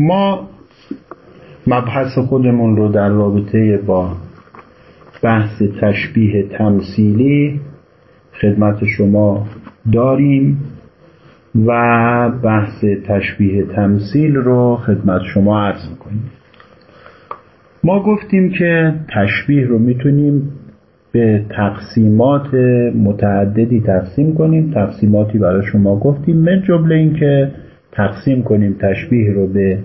ما مبحث خودمون رو در رابطه با بحث تشبیه تمثیلی خدمت شما داریم و بحث تشبیه تمثیل رو خدمت شما عرض می‌کنیم. ما گفتیم که تشبیه رو می‌تونیم به تقسیمات متعددی تقسیم کنیم. تقسیماتی برای شما گفتیم. من جمله این که تقسیم کنیم تشبیه رو به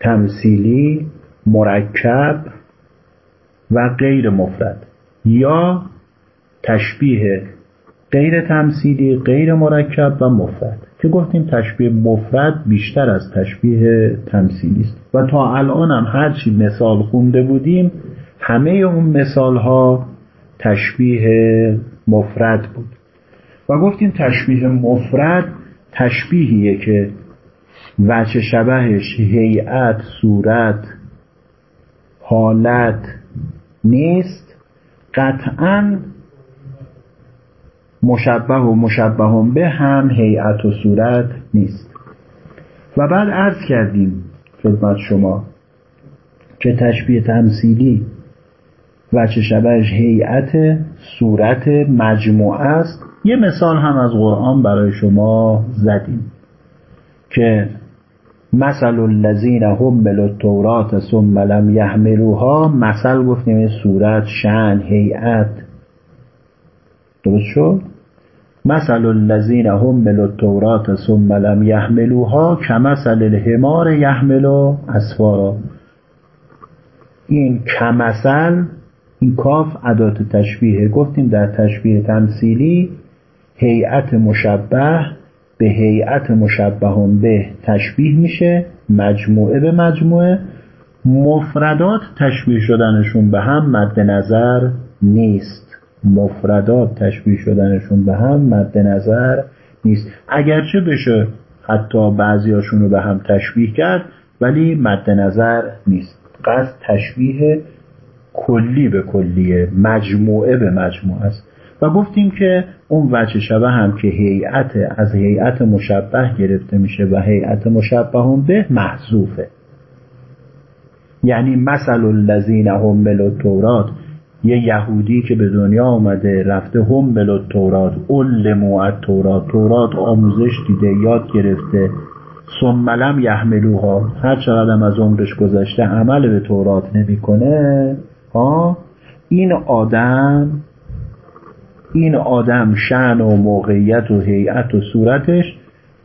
تمثیلی مرکب و غیر مفرد. یا تشبیه غیر تمثیلی غیر مرکب و مفرد. که گفتیم تشبیه مفرد بیشتر از تشبیه تمثیلی است. و تا الان هم هرچی مثال خونده بودیم همه اون مثال ها تشبیه مفرد بود. و گفتیم تشبیه مفرد تشبیهیه که وچه شبهش هیئت صورت حالت نیست. قطعا مشبه و مشبه به هم هیئت و صورت نیست. و بعد عرض کردیم خدمت شما که تشبیه تمثیلی وچه شبهش هیئت صورت مجموعه است. یه مثال هم از قرآن برای شما زدیم که مثل الذین حملوا التورات ثم لم یحملوها مثل گفتیم این صورت شن هیئت. درست شد؟ مثل الذین حملوا التورات ثم لم یحملوها کمثل الحمار یحمل اسفارا این کمثل این کاف عدات تشبیه. گفتیم در تشبیه تمثیلی هیئت مشبه به هیئت مشبه به تشبیه میشه مجموعه به مجموعه. مفردات تشبیه شدنشون به هم مد نظر نیست. مفردات تشبیه شدنشون به هم مد نظر نیست. اگرچه بشه حتی بعضیاشون رو به هم تشبیه کرد ولی مد نظر نیست. قصد تشبیه کلی به کلیه مجموعه به مجموعه است. و گفتیم که اون وجه شبه هم که هیئت از هیئت مشبه گرفته میشه و هیئت مشبه به محذوفه یعنی مثل الذین حمل التورات یه یهودی که به دنیا آمده رفته حمل التورات علمو التورات تورات آموزش دیده یاد گرفته. ثم لم یحملوها. هر چقدر از عمرش گذشته عمل به تورات نمی‌کنه ها؟ این آدم این آدم شعن و موقعیت و هیئت و صورتش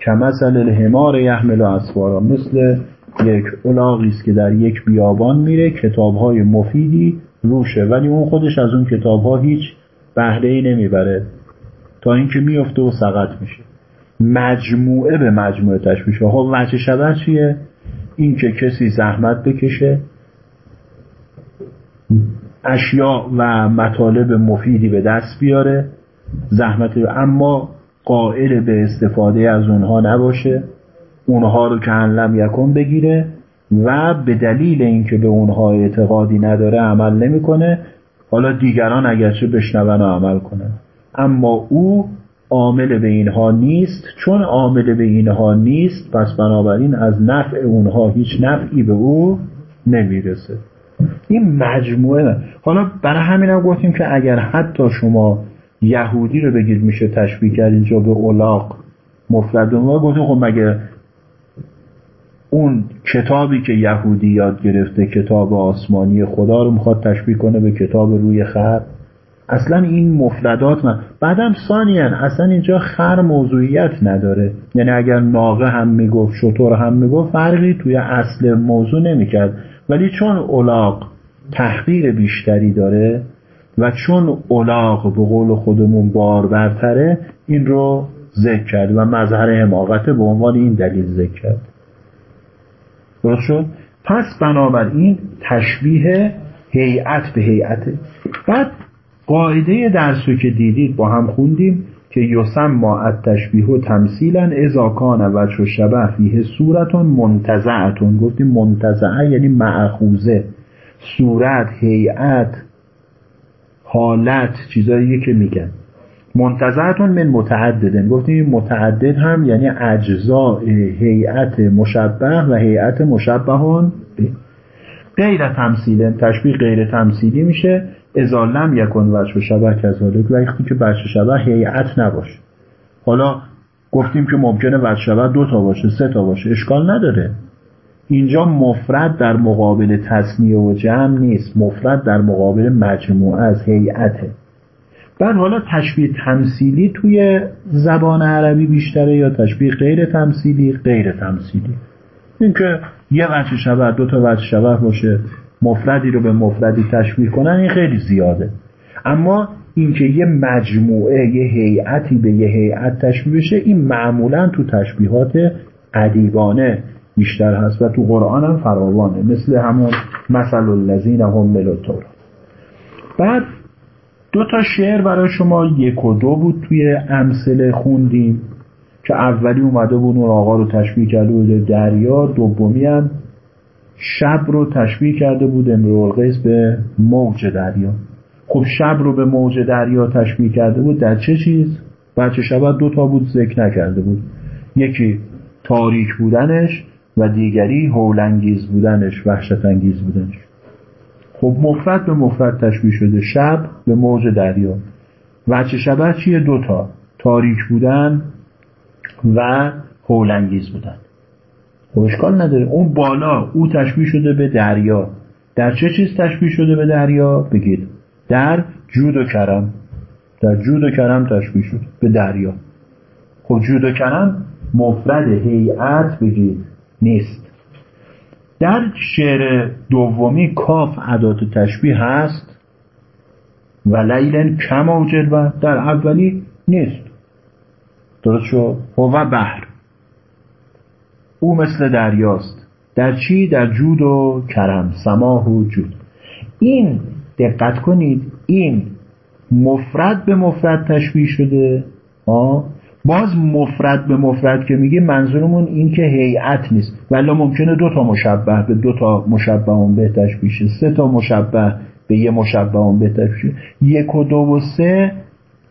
کمثل الحمار یحمل اسوارا مثل یک الاغی است که در یک بیابان میره کتابهای مفیدی روشه ولی اون خودش از اون کتابها هیچ بهره ای نمی‌بره. تا اینکه میفته و سقط میشه. مجموعه به مجموعه تشبیه شه خب وجه شبه چیه؟ این که کسی زحمت بکشه. اشیاء و مطالب مفیدی به دست بیاره. زحمت اما قائل به استفاده از اونها نباشه. اونها رو که لم یکن بگیره و به دلیل اینکه به اونها اعتقادی نداره عمل نمی‌کنه. حالا دیگران اگرچه بشنون و عمل کنن. اما او عامل به اینها نیست. چون عامل به اینها نیست پس بنابراین از نفع اونها هیچ نفعی به او نمی‌رسه. این مجموعه حالا برای همین هم گفتیم که اگر حتی شما یهودی رو بگید میشه تشبیه کرد اینجا به اولاق مفرد ما گفتیم خب مگه اون کتابی که یهودی یاد گرفته کتاب آسمانی خدا رو می‌خواد تشبیه کنه به کتاب روی خر؟ اصلا این مفردات من بعدم ثانیا اصلا اینجا خر موضوعیت نداره. یعنی اگر ناقه هم می‌گفت شطور هم می‌گفت فرقی توی اصل موضوع نمی‌کرد. ولی چون اولاق تحقیر بیشتری داره و چون اولاق به قول خودمون بار برتره این رو ذکر کرد و مظهر حماقت به عنوان این دلیل ذکر کرد. درست شد؟ پس بنابراین تشبیه هیئت به هیئته. بعد قاعده درسو که دیدید با هم خوندیم. که یسم ما تشبیه و تمثیلا اذا کان وجه شبه فیه صورتون منتزعتون گفتیم منتزعه یعنی معخوزه. صورت هیئت حالت چیزایی که میگن. منتظرتون من متعددن. گفتیم متعدد هم یعنی اجزاء هیئت مشبه و هیئت مشبهون غیر تمثیل تشبیه غیر تمثیلی میشه. اذا لم یکن وجه شبه کذالک وقتی که وجه شبه هیئت نباشه. حالا گفتیم که ممکنه وجه شبه دو تا باشه سه تا باشه. اشکال نداره. اینجا مفرد در مقابل تصمیه و جمع نیست. مفرد در مقابل مجموعه از هیئته. بعد حالا تشبیه تمثیلی توی زبان عربی بیشتره یا تشبیه غیر تمثیلی؟ غیر تمثیلی. اینکه یه وجه شبه دو تا وجه شبه باشه. مفردی رو به مفردی تشبیه کنن این خیلی زیاده. اما اینکه یه مجموعه یه هیئتی به یه هیئت تشبیه بشه این معمولا تو تشبیهات ادیبانه بیشتر هست و تو قرآن هم فراوانه مثل همون مثل الذین هم التورات بعد دو تا شعر برای شما یک و دو بود توی امثله خوندیم که اولی اومده بود اون آقا رو تشبیه کرده بود دریا دومی هم شب رو تشبیه کرده بود امرو به موج دریا. خب شب رو به موج دریا تشبیه کرده بود در چه چیز؟ بچه شب؟ دو تا بود ذکر نکرده بود. یکی تاریک بودنش و دیگری هولنگیز بودنش وحشت انگیز بودنش. خب مفرد به مفرد تشبیه شده شب به موج دریا. وچه شبه چیه؟ دوتا تاریک بودن و هولنگیز بودن. خب اشکال نداره. اون بالا او تشبیه شده به دریا. در چه چیز تشبیه شده به دریا؟ بگید. در جود و کرم. در جود و کرم تشبیه شد به دریا. خب جود و کرم مفرد هیئت بگید نیست. در شعر دومی کاف عدات تشبیه هست. و لیلن کم و در اولی نیست. درست شد؟ و بحر. او مثل دریاست. در چی؟ در جود و کرم سماه و جود. این دقت کنید این مفرد به مفرد تشبیه شده؟ آه باز مفرد به مفرد که میگه منظورمون این که هیئت نیست. ولی ممکنه دو تا مشبه به دو تا مشبه اون به تشبیه سه تا مشبه به یه مشبه اون به تشبیه یک و دو و سه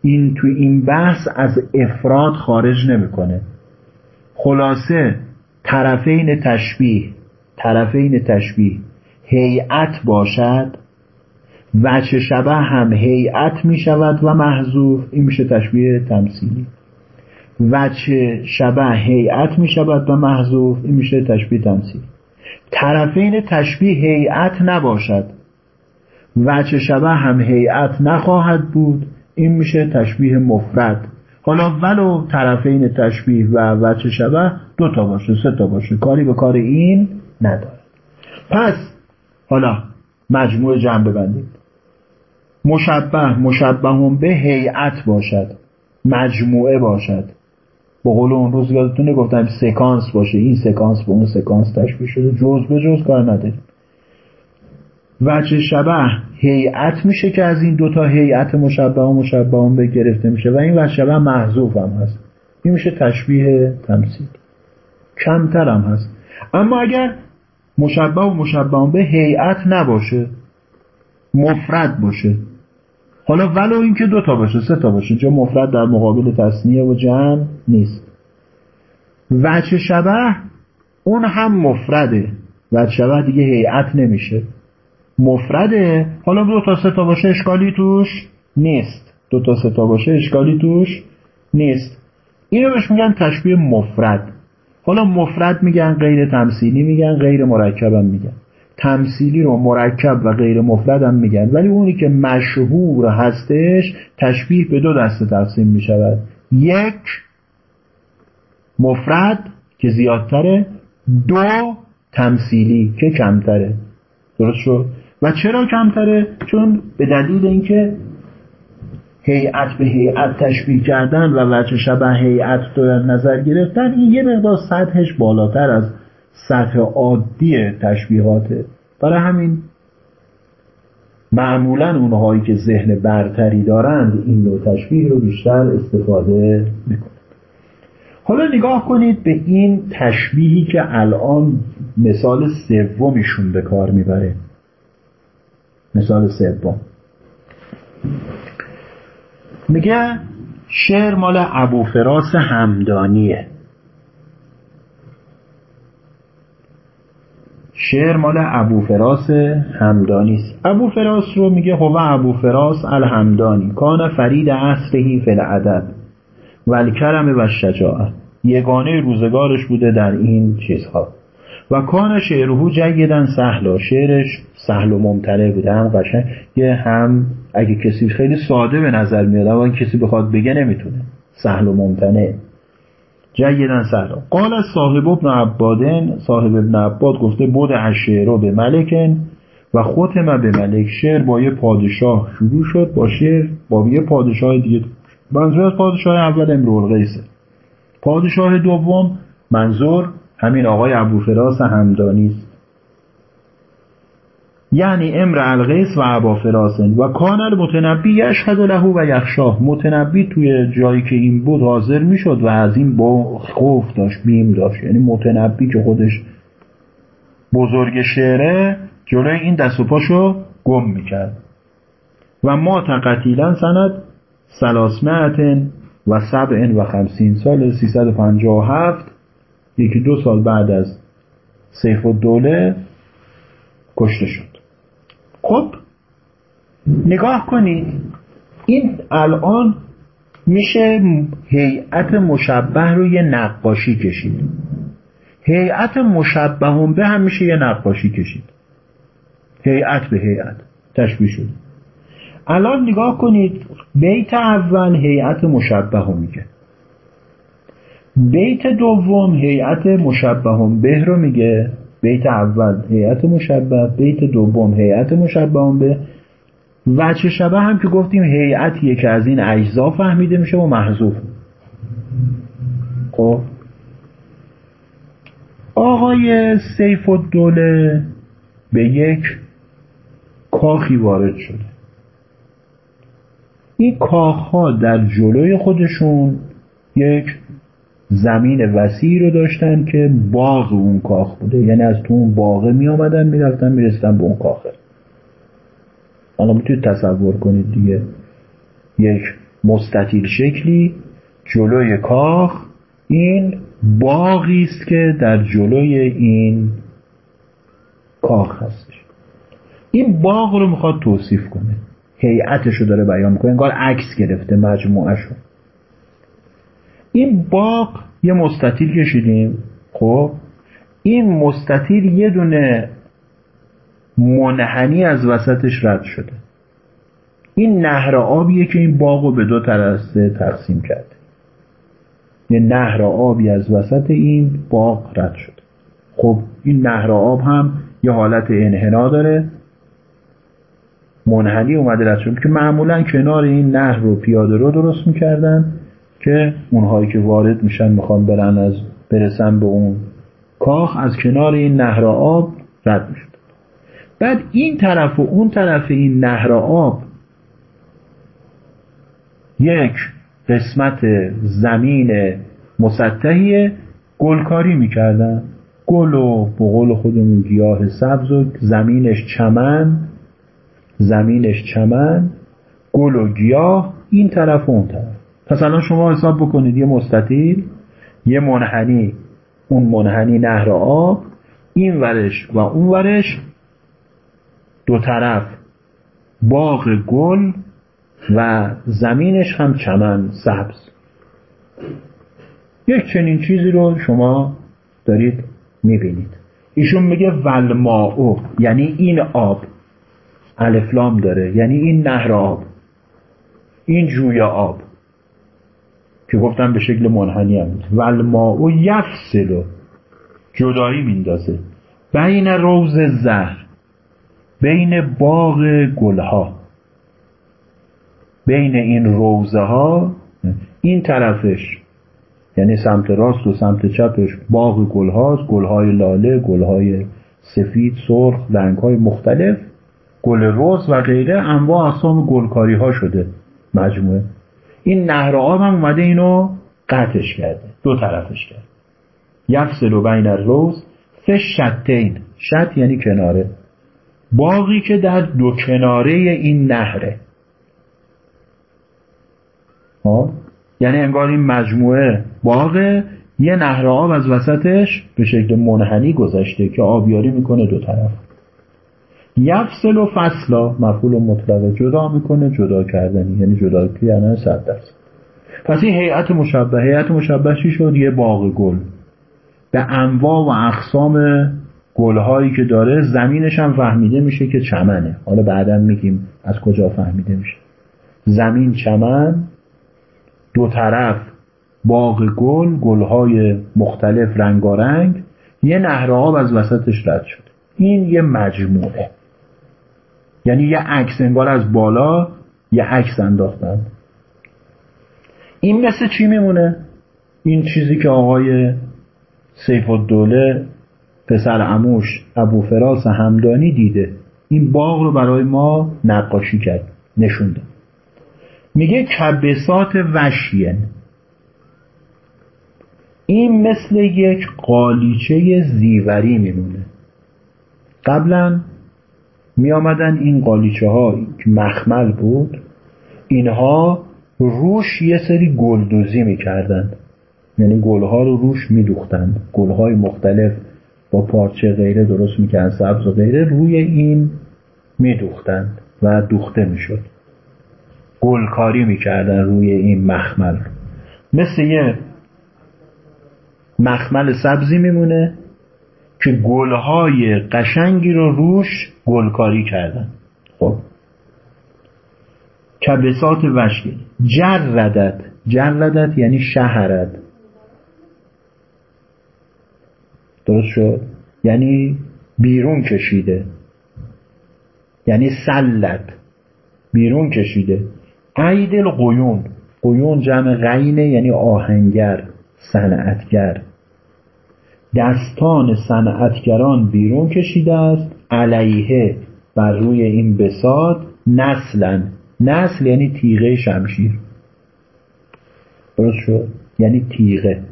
این تو این بحث از افراد خارج نمی‌کنه. خلاصه طرفین تشبیه طرفین تشبیه. هیئت باشد وچه شبه هم هیئت می شود و محذوف این میشه تشبیه تمثیلی. وچه شبه هیئت می شود و محذوف این میشه تشبیه تمثیل طرفین تشبیه هیئت نباشد. وچه شبه هم هیئت نخواهد بود. این میشه تشبیه مفرد. حالا ولو طرفین تشبیه و وچه شبه دو تا باشه سه تا باشه. کاری به کار این نداره. پس حالا مجموع جمع ببندید مشبه مشبه به هیئت باشد. مجموعه باشد. با قول اون روز یادتونه گفتم سکانس باشه. این سکانس به اون سکانس تشبیه شده. جز به جز کار نداریم. وجه شبه هیئت میشه که از این دوتا هیئت مشبه و مشبه به گرفته میشه و این وجه شبه محذوف هم هست. این میشه تشبیه تمثیل. کمتر هم هست. اما اگر مشبه و مشبه به هیئت نباشه مفرد باشه. حالا ولو اینکه دو تا باشه سه تا باشه چون مفرد در مقابل تصنیه و جمع نیست. وچه شبه اون هم مفرده. وچه شبه دیگه هیئت نمیشه. مفرده. حالا دو تا سه تا باشه اشکالی توش نیست. دو تا سه تا باشه اشکالی توش نیست. اینو بهش میگن تشبیه مفرد. حالا مفرد میگن غیر تمثیلی میگن غیر مرکبم میگن. تمثیلی رو مرکب و غیر مفرد هم میگن. ولی اونی که مشهور هستش تشبیه به دو دسته تقسیم می‌شود. یک مفرد که زیادتره دو تمثیلی که کمتره. درست شد؟ و چرا کمتره؟ چون به دلیل اینکه هیئت به هیئت تشبیه کردن و وجه شبه هیئت رو در نظر گرفتن این یه مقدار سطحش بالاتر از سطح عادی تشبیهاته برای همین معمولا اونهایی که ذهن برتری دارند این نوع تشبیه رو بیشتر استفاده می‌کنند. حالا نگاه کنید به این تشبیهی که الان مثال سومیشون به کار می‌بره. مثال سوم. میگه شعر مال ابو فراس همدانیه شعر مال ابو فراس همدانی است. ابو فراس رو میگه هو ابو فراس الهمدانی کان فرید عصرهی فی الادب و الکرم و شجاعه یگانه روزگارش بوده در این چیزها. و کان شعرهو جیدن سهلا شعرش سهل و ممتنع بوده هم قشنگ. یه هم اگه کسی خیلی ساده به نظر میاد اما کسی بخواد بگه نمی‌تونه. سهل و ممتنع. جیدن سهلا قال صاحب ابن عبادن صاحب ابن عباد گفته بود رو به ملکن و ختم به ملک. شعر با یه پادشاه شروع شد با شعر با یه پادشاه دیگه. منظور از پادشاه اول امرول غیسه پادشاه دوم منظور همین آقای ابوفراس همدانی است. یعنی امر الغیس و ابا فراسن و کان المتنبی یشهد له و یخشاه متنبی توی جایی که این بود حاضر می‌شد و از این با خوف داشت بیم داشت. یعنی متنبی که خودش بزرگ شعره جلوی این دست و پاشو گم می‌کرد. و ما تقتیلا سند سلاسمعتن و سبعن و خمسین سال 357 یکی دو سال بعد از سیف و دوله کشته شد. خب نگاه کنید این الان میشه هیئت مشبه رو یه نقاشی کشید. هیئت مشبه به هم میشه یه نقاشی کشید. هیئت به هیئت. تشبیه شد. الان نگاه کنید بیت اول هیئت مشبه میگه. بیت دوم هیئت مشبه به رو میگه بیت اول هیئت مشبه. بیت دوم هیئت مشبه به وچه شبه هم که گفتیم هیئتیه که از این اجزا فهمیده میشه و محذوف. خب. آقای سیف الدوله به یک کاخی وارد شده. این کاخها در جلوی خودشون یک زمین وسیعی رو داشتن که باغ اون کاخ بوده. یعنی از تو اون باغه می آمدن می رفتن می رسیدن به اون کاخه. حالا می‌تونید تصور کنید دیگه. یک مستطیل شکلی جلوی کاخ این باغی است که در جلوی این کاخ هستش این باغ رو می‌خواد توصیف کنه. هیئتش رو داره بیان می‌کنه. انگار عکس گرفته مجموعه شو این باغ یه مستطیل کشیدیم. خب؟ این مستطیل یه دونه منحنی از وسطش رد شده. این نهر آبیه که این باغ رو به دو ترسته تقسیم کرده. یه نهر آبی از وسط این باغ رد شده. خب این نهر آب هم یه حالت انحنا داره. منحنی اومده رد شده. که معمولا کنار این نهر رو پیاده رو درست می‌کردن. که اونهایی که وارد میشن می‌خوان برن از برسن به اون کاخ از کنار این نهر آب رد می‌شد بعد این طرف و اون طرف این نهر آب یک قسمت زمین مسطحی گلکاری می‌کردن. گل و بقول خودمون گیاه سبز و زمینش چمن زمینش چمن گل و گیاه این طرف و اون طرف. پس الان شما حساب بکنید یه مستطیل یه منحنی اون منحنی نهر آب این ورش و اون ورش دو طرف باغ گل و زمینش هم چمن سبز. یک چنین چیزی رو شما دارید می‌بینید. ایشون میگه ولماعو یعنی این آب الفلام داره یعنی این نهر آب این جوی آب. که گفتم به شکل منحنی هم ولماعو یفصلو جدایی میندازه بین روز زهر بین باغ گلها. بین این روزه ها این طرفش یعنی سمت راست و سمت چپش باغ گلهاست گلهای لاله گلهای سفید سرخ رنگهای مختلف گل روز و غیره انواع اقسام گلکاری ها شده. مجموعه. این نهر آب هم اومده اینو قطعش کرده دو طرفش کرد یفصل و بین روز سه شتین شت یعنی کناره. باقی که در دو کناره این نهره. ها یعنی انگار این مجموعه باغ یه نهر آب از وسطش به شکل منحنی گذشته که آبیاری می‌کنه دو طرف. یفصل و فصلا مفعول و مطلقه جدا می‌کنه جدا کردنی یعنی جدا کردن صد درصد. پس این هیئت مشبه هیئت مشبه چی شد؟ یه باغ گل. به انواع و اقسام گلهایی که داره زمینش هم فهمیده میشه که چمنه. حالا بعدا میگیم از کجا فهمیده میشه. زمین چمن دو طرف باغ گل گلهای مختلف رنگارنگ یه نهر آب از وسطش رد شد. این یه مجموعه. یعنی یه عکس انگار از بالا یه عکس انداختن. این مثل چی میمونه؟ این چیزی که آقای سیف الدوله پسر اموش ابو فراس همدانی دیده. این باغ رو برای ما نقاشی کرد نشونده میگه کبسات وشین این مثل یک قالیچه زیوری میمونه. قبلا می آمدن این قالیچه ها که مخمل بود. اینها روش یه سری گلدوزی می‌کردند. یعنی گلها رو روش میدوختند. گلهای مختلف با پارچه غیره درست می‌کردن سبز و غیره روی این میدوختند و دوخته می‌شد. گلکاری می‌کردن روی این مخمل مثل یه مخمل سبزی میمونه. که گلهای قشنگی رو روش گلکاری کردن. خب؟ کبسات وشکی جردت. جردت یعنی شهرت. درست شد؟ یعنی بیرون کشیده. یعنی سلت. بیرون کشیده. عیدل قیون قیون جمع غینه یعنی آهنگر صنعتگر. دستان صنعتگران بیرون کشیده است علیه بر روی این بساد نسلا نسل یعنی تیغه شمشیر. درست شد؟ یعنی تیغه.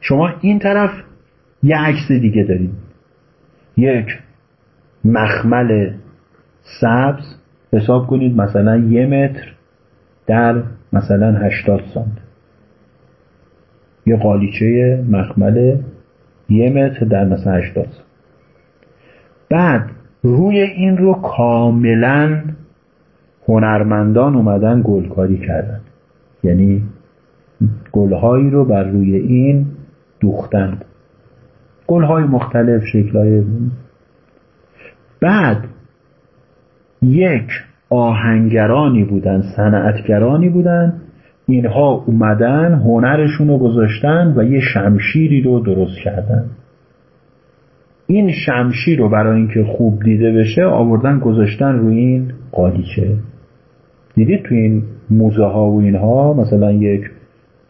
شما این طرف یه عکس دیگه دارید. یک مخمل سبز. حساب کنید مثلا یه متر در مثلا هشتاد سانت یه قالیچه مخمل یه متر در مثلا هشتاد. سانت بعد روی این رو کاملا هنرمندان اومدن گلکاری کردن. یعنی گلهایی رو بر روی این دوختند گلهای مختلف شکلهای بعد یک آهنگرانی بودن صنعتگرانی بودن اینها اومدن هنرشون رو گذاشتن و یه شمشیری رو درست کردن. این شمشیر رو برای اینکه خوب دیده بشه آوردن گذاشتن روی این قالیچه. دیدید تو این موزه ها و اینها مثلا یک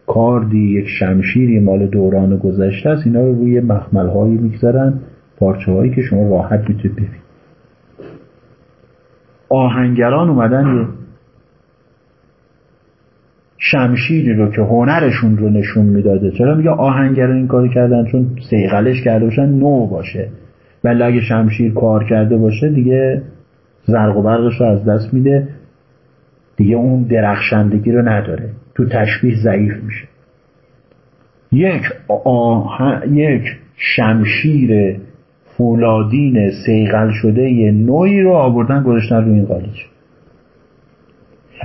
کاردی یک شمشیری مال دوران گذشته است اینا رو روی مخمل هایی می‌گذارن پارچه هایی که شما راحت می‌تونید ببینید. آهنگران اومدن شمشیری رو که هنرشون رو نشون می‌داده. چرا میگه آهنگران این کاری کردن؟ چون سیغلش کرده باشن نو باشه. ولی اگه شمشیر کار کرده باشه دیگه زرق و برقش رو از دست میده. دیگه اون درخشندگی رو نداره. تو تشبیه ضعیف میشه. یک آه... یک شمشیر فولادین سیغل شده یه نوعی رو آوردن گذاشتن روی این قالیچه.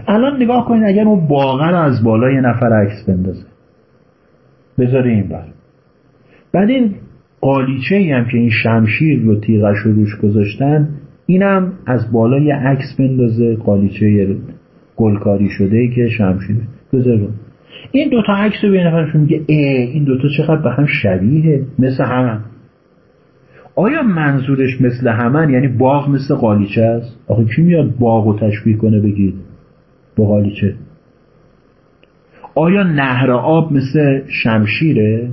الان نگاه کنید اگر اون باغ رو از بالا یه نفر عکس بندازه. بذاره این بر. بعد این قالیچه ای هم که این شمشیر رو تیغش رو روش گذاشتن اینم از بالا یه عکس بندازه قالیچه گلکاری شده که شمشیر. بذاره این دوتا عکس رو به نفرشون میگه ای این دوتا چقدر به هم شبیه مثل هم آیا منظورش مثل همن؟ یعنی باغ مثل قالیچه است؟ آخه کی میاد باغ رو تشبیه کنه بگید؟ با قالیچه آیا نهر آب مثل شمشیره؟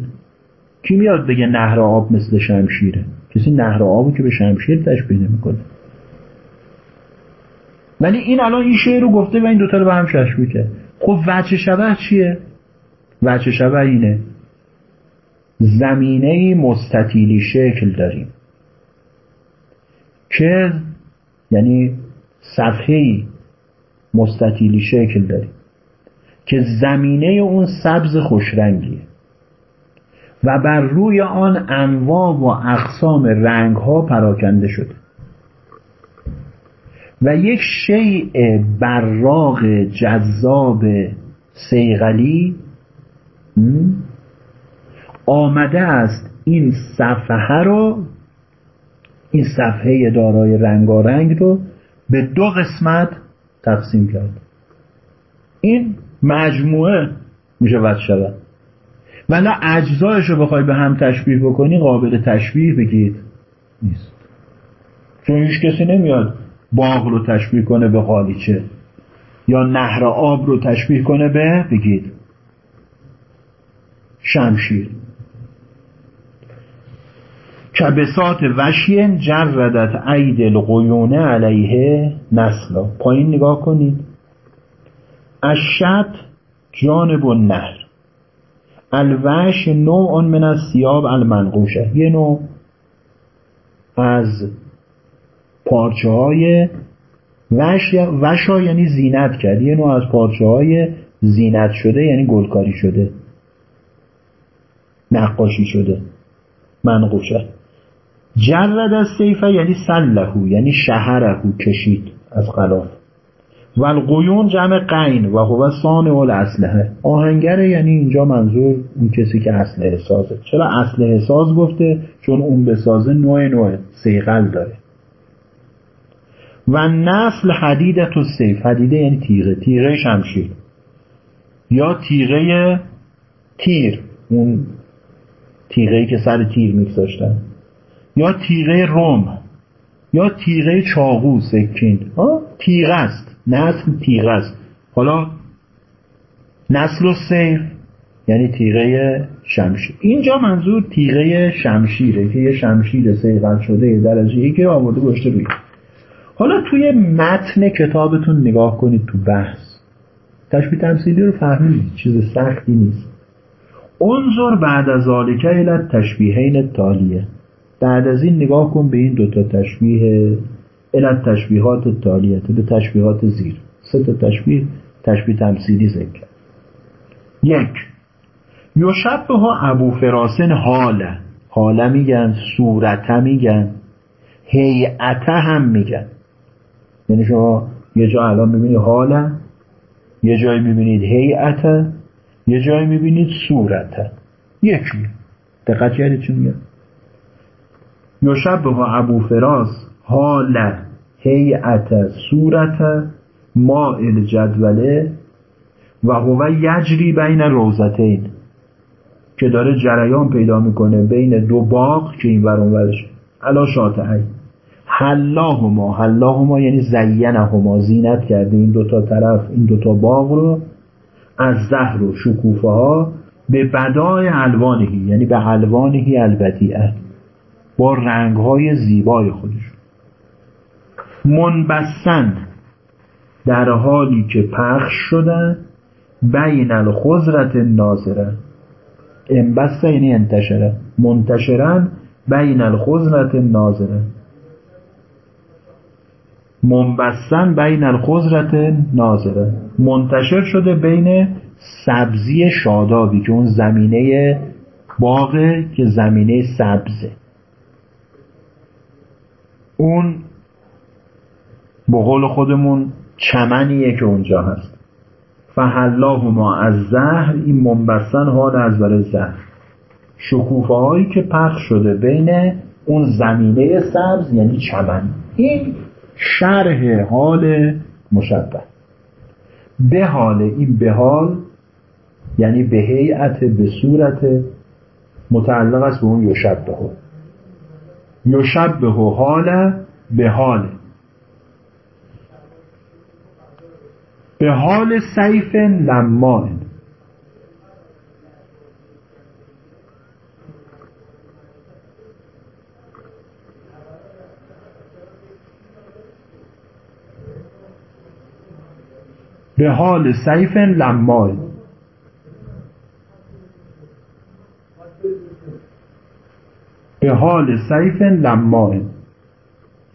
کی میاد بگه نهر آب مثل شمشیره؟ کسی نهر آبو که به شمشیر تشبیه نمی‌کنه. ولی این الان این شعر رو گفته و این دوتا رو به هم تشبیه کرد خب وجه شبه چیه؟ وجه شبه اینه. زمینه مستطیلی شکل داریم. که یعنی صفحه مستطیلی شکل داریم. که زمینه اون سبز خوشرنگیه. و بر روی آن انواع و اقسام رنگ ها پراکنده شده. و یک شیء براق جذاب سیغلی آمده است این صفحه رو این صفحه دارای رنگارنگ رو به دو قسمت تقسیم کرد. این مجموعه میشه وضع شود ولی اجزایش رو بخوای به هم تشبیه بکنی قابل تشبیه بگید. نیست. چون هیچ کسی نمیاد باغ رو تشبیه کنه به قالیچه یا نهر آب رو تشبیه کنه به بگید. شمشیر. کبسات وشین جردت عید القیونه علیه نسلا پایین نگاه کنید. اشد جانب النهر. الوش نوع من از سیاب المنقوشه. یه نوع از پارچه های وش, وشا یعنی زینت کرد. یه نوع از پارچه های زینت شده یعنی گلکاری شده. نقاشی شده. منقوشه. جرد از سیفه یعنی سلهو یعنی شهرهو کشید از غلاف. و القیون جمع قین و هو صانع الاسلحه. آهنگره یعنی اینجا منظور اون کسی که اسلحه سازه. چرا اسلحه ساز گفته؟ چون اون بسازه نوع نوع سیقل داره. و نسل حدیدت و سیف. حدیده یعنی تیغه. تیغه شمشیر. یا تیغه تیر. اون تیغه که سر تیر میگذاشتن. یا تیغه روم یا تیغه چاقو سکین. تیغه است. نسل تیغه است. حالا نسل و سیف یعنی تیغه شمشیر. اینجا منظور تیغه شمشیره که یه شمشیر سیغل شده درجه یکی آورده گشته روی. حالا توی متن کتابتون نگاه کنید تو بحث. تشبیه تمثیلی رو فهمید چیز سختی نیست. انظر بعد از ذالکه علت تشبیهین تالیه بعد از این نگاه کن به این دوتا تشبیه علت تشبیهات تالیه به تشبیهات زیر. سه تا تشبیه تشبیه تمثیلی ذکر. یک یوشب ها ابو فراسن حاله. حاله میگن صورته میگن هیئته هم میگن. یعنی شما یه جا الان می‌بینید حاله یه جایی می‌بینید هیئته یه جایی می‌بینید صورته. یکی دقت کردید چی میگن؟ یشبه ابو فراس حال هیئت صورت مائل جدوله و هو یجری بین روزتین که داره جریان پیدا می‌کنه بین دو باغ که این ورون ورش علا شاطعی حلاهما حلاهما یعنی زینهما زینت کرده این دوتا طرف این دوتا باغ رو از زهر و شکوفه ها به بدای الوانهی یعنی به الوانهی البدیعه. با رنگ های زیبای خودشون منبسن در حالی که پخش شدن بین الخضرت ناظره انبسته یعنی انتشره منتشرن بین الخضرت ناظره منبسن بین الخضرت ناظره منتشر شده بین سبزی شادابی که اون زمینه باغه که زمینه سبزه. اون به قول خودمون چمنیه که اونجا هست. فهالله ما از زهر این منبستن حال از برای زهر. شکوفه هایی که پخش شده بین اون زمینه سبز یعنی چمن. این شرح حال مشبه. به حال این به حال یعنی به هیئت به صورت متعلق است به اون یشبه یشبه حال به حال به حال سیف لما به حال سیف لما به حال سیف لما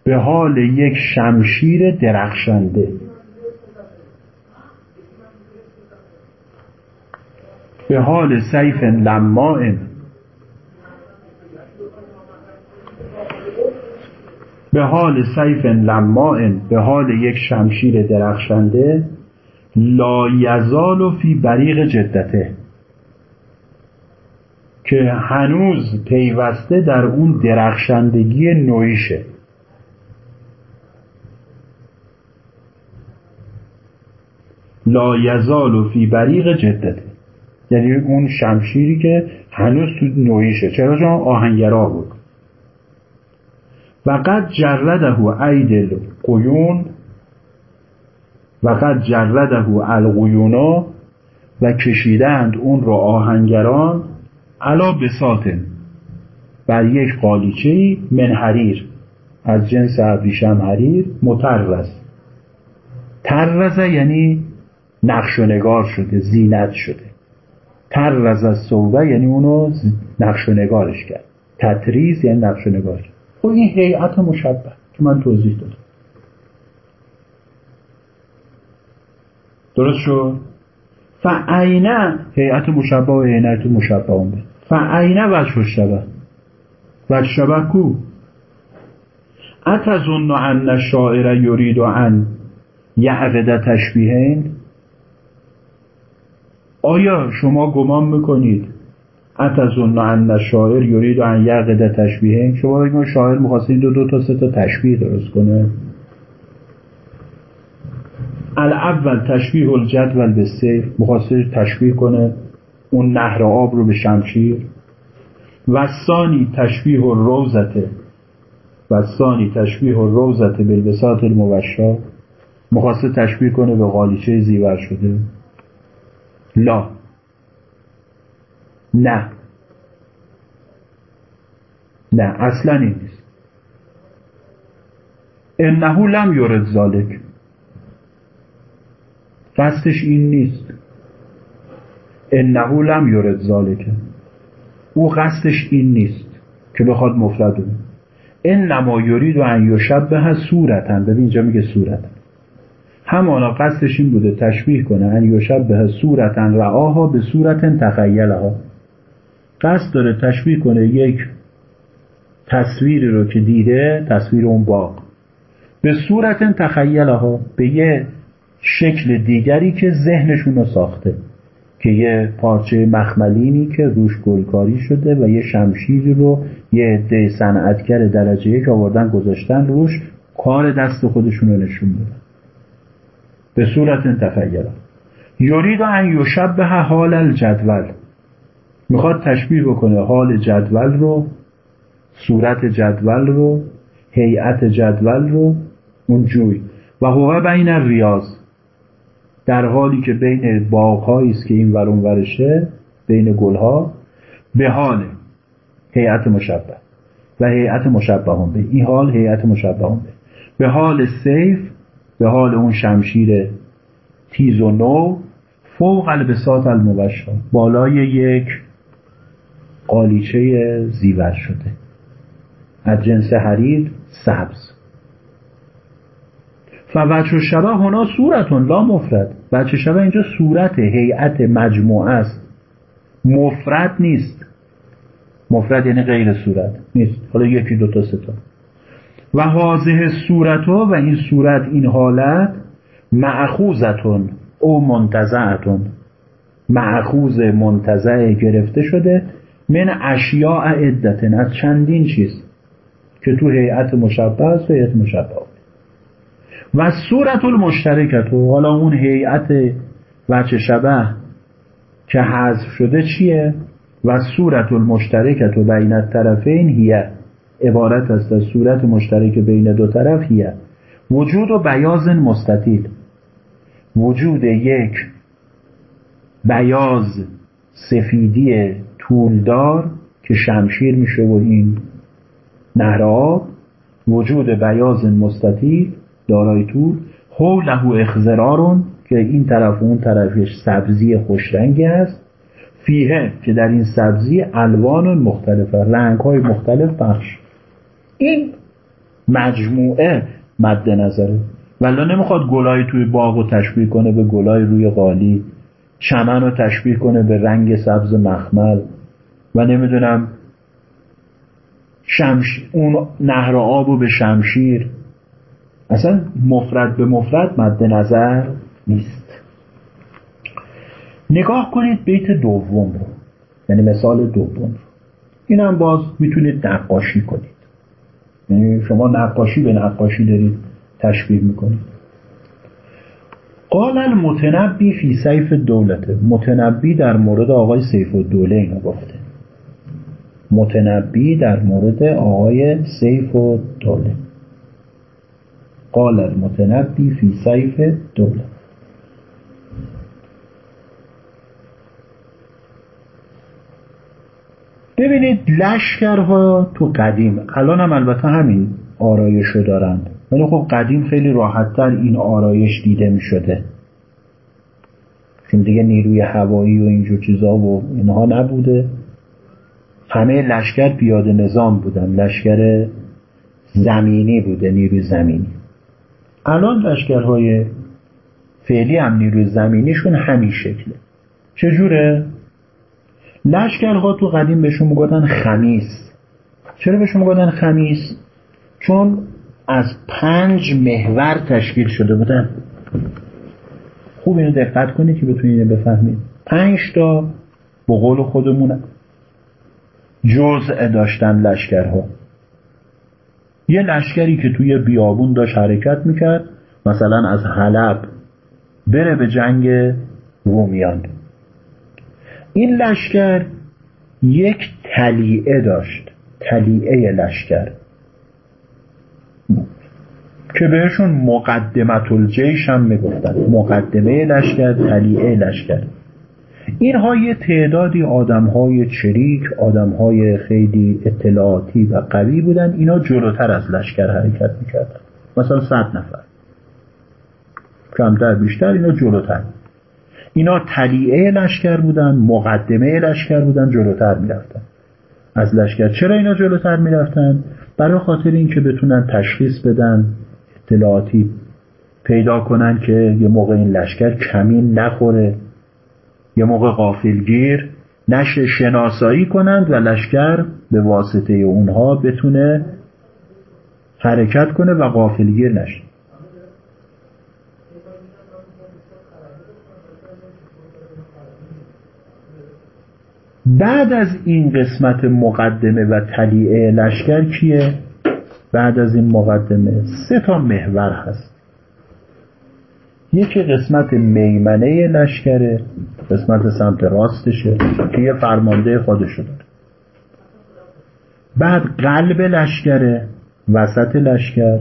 به حال یک شمشیر درخشنده. به حال سیف لماع. به حال سیف لماع به حال یک شمشیر درخشنده لا یزال فی بریق جدته. که هنوز پیوسته در اون درخشندگی نویشه لا یزال فی بریق جدته. یعنی اون شمشیری که هنوز تو نویشه چرا؟ چون آهنگرا بود. و قد جرده عید قیون و قد جرده القیونا و کشیدند اون را آهنگران علا بساتن بر یک قالیچه من حریر از جنس ابریشم حریر مترز ترزه یعنی نقش و نگار شده زینت شده. ترز از صوبه یعنی اونو نقش و نگارش کرد. تطریز یعنی نقش و نگار خب این هیئت مشبه که من توضیح دادم. درست شد؟ فعینه هیئت مشبه و هیئت مشبه به فعینه وجه شبه. وجه شبه کو؟ اتظن ان الشاعر یرید ان یعقد تشبیهین؟ آیا شما گمان می‌کنید اتظن ان الشاعر یرید ان یعقد تشبیهین؟ شما بگید شاعر می‌خواسته این دو دو تا سه تا تشبیه درست کنه؟ الاول تشبیه الجدول به سیف مخواسته تشبیه کنه اون نهر آب رو به شمشیر. و ثانی تشبیه روزته و ثانی تشبیه روزته بالبساط الموشا مخواسته تشبیه کنه به قالیچه زیور شده. لا. نه. نه اصلا این نیست. انه لم یورد ذالک قصدش این نیست. انه لم یورد ذالکه او قصدش این نیست که بخواد مفرد اون انما یرید و ان یشبه صورتن ببین اینجا میگه صورتن همانا قصدش این بوده تشبیه کنه. ان یشبه صورتن رعاها به صورتن تخیلها. قصد داره تشبیه کنه یک تصویری رو که دیده تصویر اون باغ. به صورتن تخیلها به یه شکل دیگری که ذهنشون رو ساخته که یه پارچه مخملینی که روش گلکاری شده و یه شمشیری رو یه عده صنعتگر درجه یک آوردن گذاشتن روش کار دست خودشون رو نشون بدن به صورت تخیلا یرید ان یشبه حال الجدول. می‌خواد تشبیه بکنه حال جدول رو صورت جدول رو هیئت جدول رو اون جوی. و هو بین ریاض در حالی که بین باغهایی است که این ورون ورشه بین گلها به حال هیئت مشبه و هیئت مشبه هم به. این حال هیئت مشبه هم به. به حال سیف به حال اون شمشیر تیز و نو فوق البساط المبشا بالای یک قالیچه زیور شده. از جنس حریر سبز. فوجه شبه هنا صورتون لا مفرد. وجه شبه اینجا صورت هیئت مجموعه است. مفرد نیست. مفرد یعنی غیر صورت. نیست. حالا یکی دو تا ستا و حاضه صورت و این صورت این حالت معخوزتون او منتزعتون. معخوز منتزع گرفته شده. من اشیاء عدتن. از چندین چیز. که تو هیئت مشبه است و هیئت مشبه. و صورت المشترکت و حالا اون هیئت وچه شبه که حذف شده چیه؟ و صورت المشترکت و بین الطرفین هیه. عبارت است از صورت مشترک بین دو طرف هیه. وجود و بیاز مستطیل. وجود یک بیاز سفیدی طولدار که شمشیر میشه و این نهر وجود بیاز مستطیل دارای طول. حوله اخزرارون که این طرف و اون طرفش سبزی خوشرنگی است فیه که در این سبزی الوان مختلفه. رنگ های مختلف بخش. این مجموعه مد نظره. ولی نمی‌خواد گلای توی باغ و تشبیه کنه به گلای روی قالی. چمن رو تشبیه کنه به رنگ سبز مخمل. و نمی‌دونم شمش... اون نهر آب رو به شمشیر. اصلا مفرد به مفرد مد نظر نیست. نگاه کنید بیت دوم رو. یعنی مثال دوم رو. این هم باز می‌تونید نقاشی کنید. یعنی شما نقاشی به نقاشی دارید تشبیه می‌کنید. قال المتنبی فی سیف دولته. متنبی در مورد آقای سیف الدوله اینو گفته. متنبی در مورد آقای سیف الدوله. قال المتنبی فی سیف دوله ببینید لشکرها تو قدیم الان هم البته همین آرایش رو دارند. ولی خب قدیم خیلی راحتتر این آرایش دیده می شده چون دیگه نیروی هوایی و اینجور چیزا و اینها نبوده. همه لشکر پیاده نظام بودن. لشکر زمینی بوده نیروی زمینی. الان لشکرهای فعلی هم نیروی زمینیشون همین شکله. چجوره؟ لشکرها تو قدیم بهشون می‌گفتن خمیس. چرا بهشون می‌گفتن خمیس؟ چون از پنج محور تشکیل شده بودن. خوب اینو دقت کنید که بتونید بفهمید. پنج تا به قول خودمون جزء داشتن لشکرها. یه لشکری که توی بیابون داشت حرکت می‌کرد مثلا از حلب بره به جنگ رومیان. این لشکر یک تلیعه داشت تلیعه لشکر که بهشون مقدمت الجیش هم می‌گفتن. مقدمه لشکر تلیعه لشکر. اینها یه تعدادی آدمهای چریک آدمهای خیلی اطلاعاتی و قوی بودن. اینا جلوتر از لشکر حرکت می‌کردن. مثلا صد نفر. کمتر بیشتر اینا جلوتر. اینا تلیعه لشکر بودن مقدمه لشکر بودن جلوتر می‌رفتن. از لشکر چرا اینا جلوتر می‌رفتن؟ برای خاطر اینکه بتونن تشخیص بدن اطلاعاتی پیدا کنن که یه موقع این لشکر کمین نخوره. یه موقع غافلگیر نشه شناسایی کنند و لشکر به واسطه اونها بتونه حرکت کنه و غافلگیر نشه بعد از این قسمت مقدمه و تلیعه لشکر کیه؟ بعد از این مقدمه سه تا محور هست یکی قسمت میمنه لشکره قسمت سمت راستشه که یه فرمانده خودشو داره. بعد قلب لشکره وسط لشکر.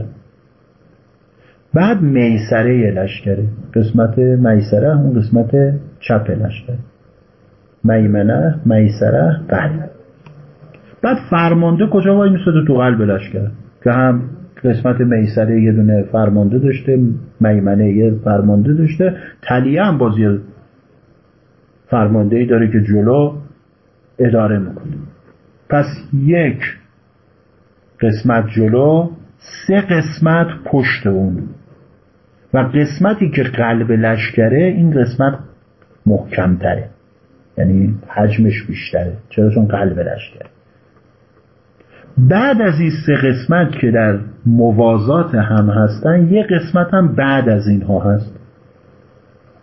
بعد میسره لشکره قسمت میسره اون قسمت چپ لشکر. میمنه میسره قلب. بعد فرمانده کجا وای میسته تو قلب لشکر؟ که هم قسمت میسره یه دونه فرمانده داشته میمنه یه فرمانده داشته. تلیه هم بازی فرمانده ای داره که جلو اداره می‌کنه. پس یک قسمت جلو سه قسمت پشت اون. و قسمتی که قلب لشکره این قسمت محکمتره. یعنی حجمش بیشتره. چرا؟ چون قلب لشکره. بعد از این سه قسمت که در موازات هم هستن یه قسمت هم بعد از اینها هست.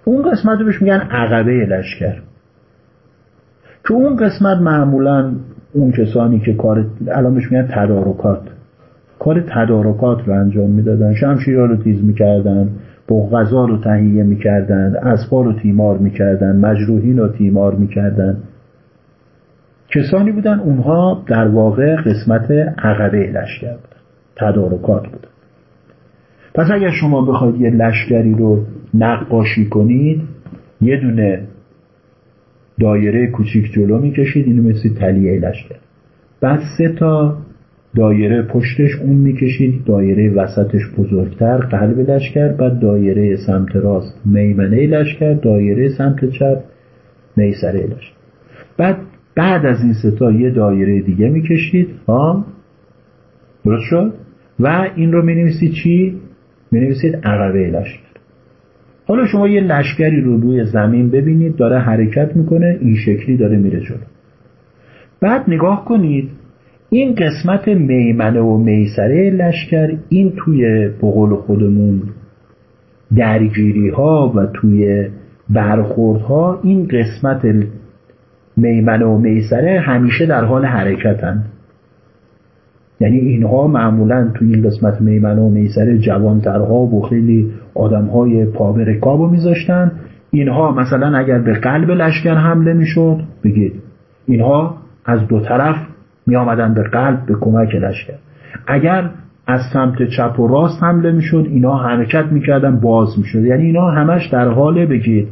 اون قسمت رو بهش میگن عقبه لشکر. که اون قسمت معمولا اون کسانی که کار الان بهش میگن تدارکات. کار تدارکات رو انجام می‌دادن. شمشیرها رو تیز می‌کردن غذا رو تهیه می‌کردن اسبا رو تیمار می‌کردن مجروحین رو تیمار می‌کردن. کسانی بودن اونها در واقع قسمت عقبه لشکر بودن تدارکات بودن پس اگر شما بخواید یه لشکری رو نقاشی کنید یه دونه دایره کوچیک جلو می‌کشید اینو مثل تلیه لشکر. بعد سه تا دایره پشتش اون می‌کشید دایره وسطش بزرگتر قلب لشکر بعد دایره سمت راست میمنه لشکر دایره سمت چپ میسره لشکر. بعد بعد از این ستا یه دایره دیگه می‌کشید ها درست شد؟ و این رو می چی؟ می نویسید عقبه لشکر. حالا شما یه لشکری رو روی زمین ببینید داره حرکت می‌کنه این شکلی داره میره جلو. بعد نگاه کنید این قسمت میمنه و میسره لشکر این توی بقول خودمون درگیری ها و توی برخورد ها این قسمت میمنه و میسره همیشه در حال حرکتن. یعنی اینها معمولا توی این قسمت میمنه و میسره جوانترها و خیلی آدمهای پابرکاب رو میذاشتن. اینها مثلا اگر به قلب لشکر حمله می‌شد بگید اینها از دو طرف می آمدن به قلب به کمک لشکر. اگر از سمت چپ و راست حمله می‌شد اینا حرکت می‌کردن باز می‌شد. یعنی اینا همش در حال بگید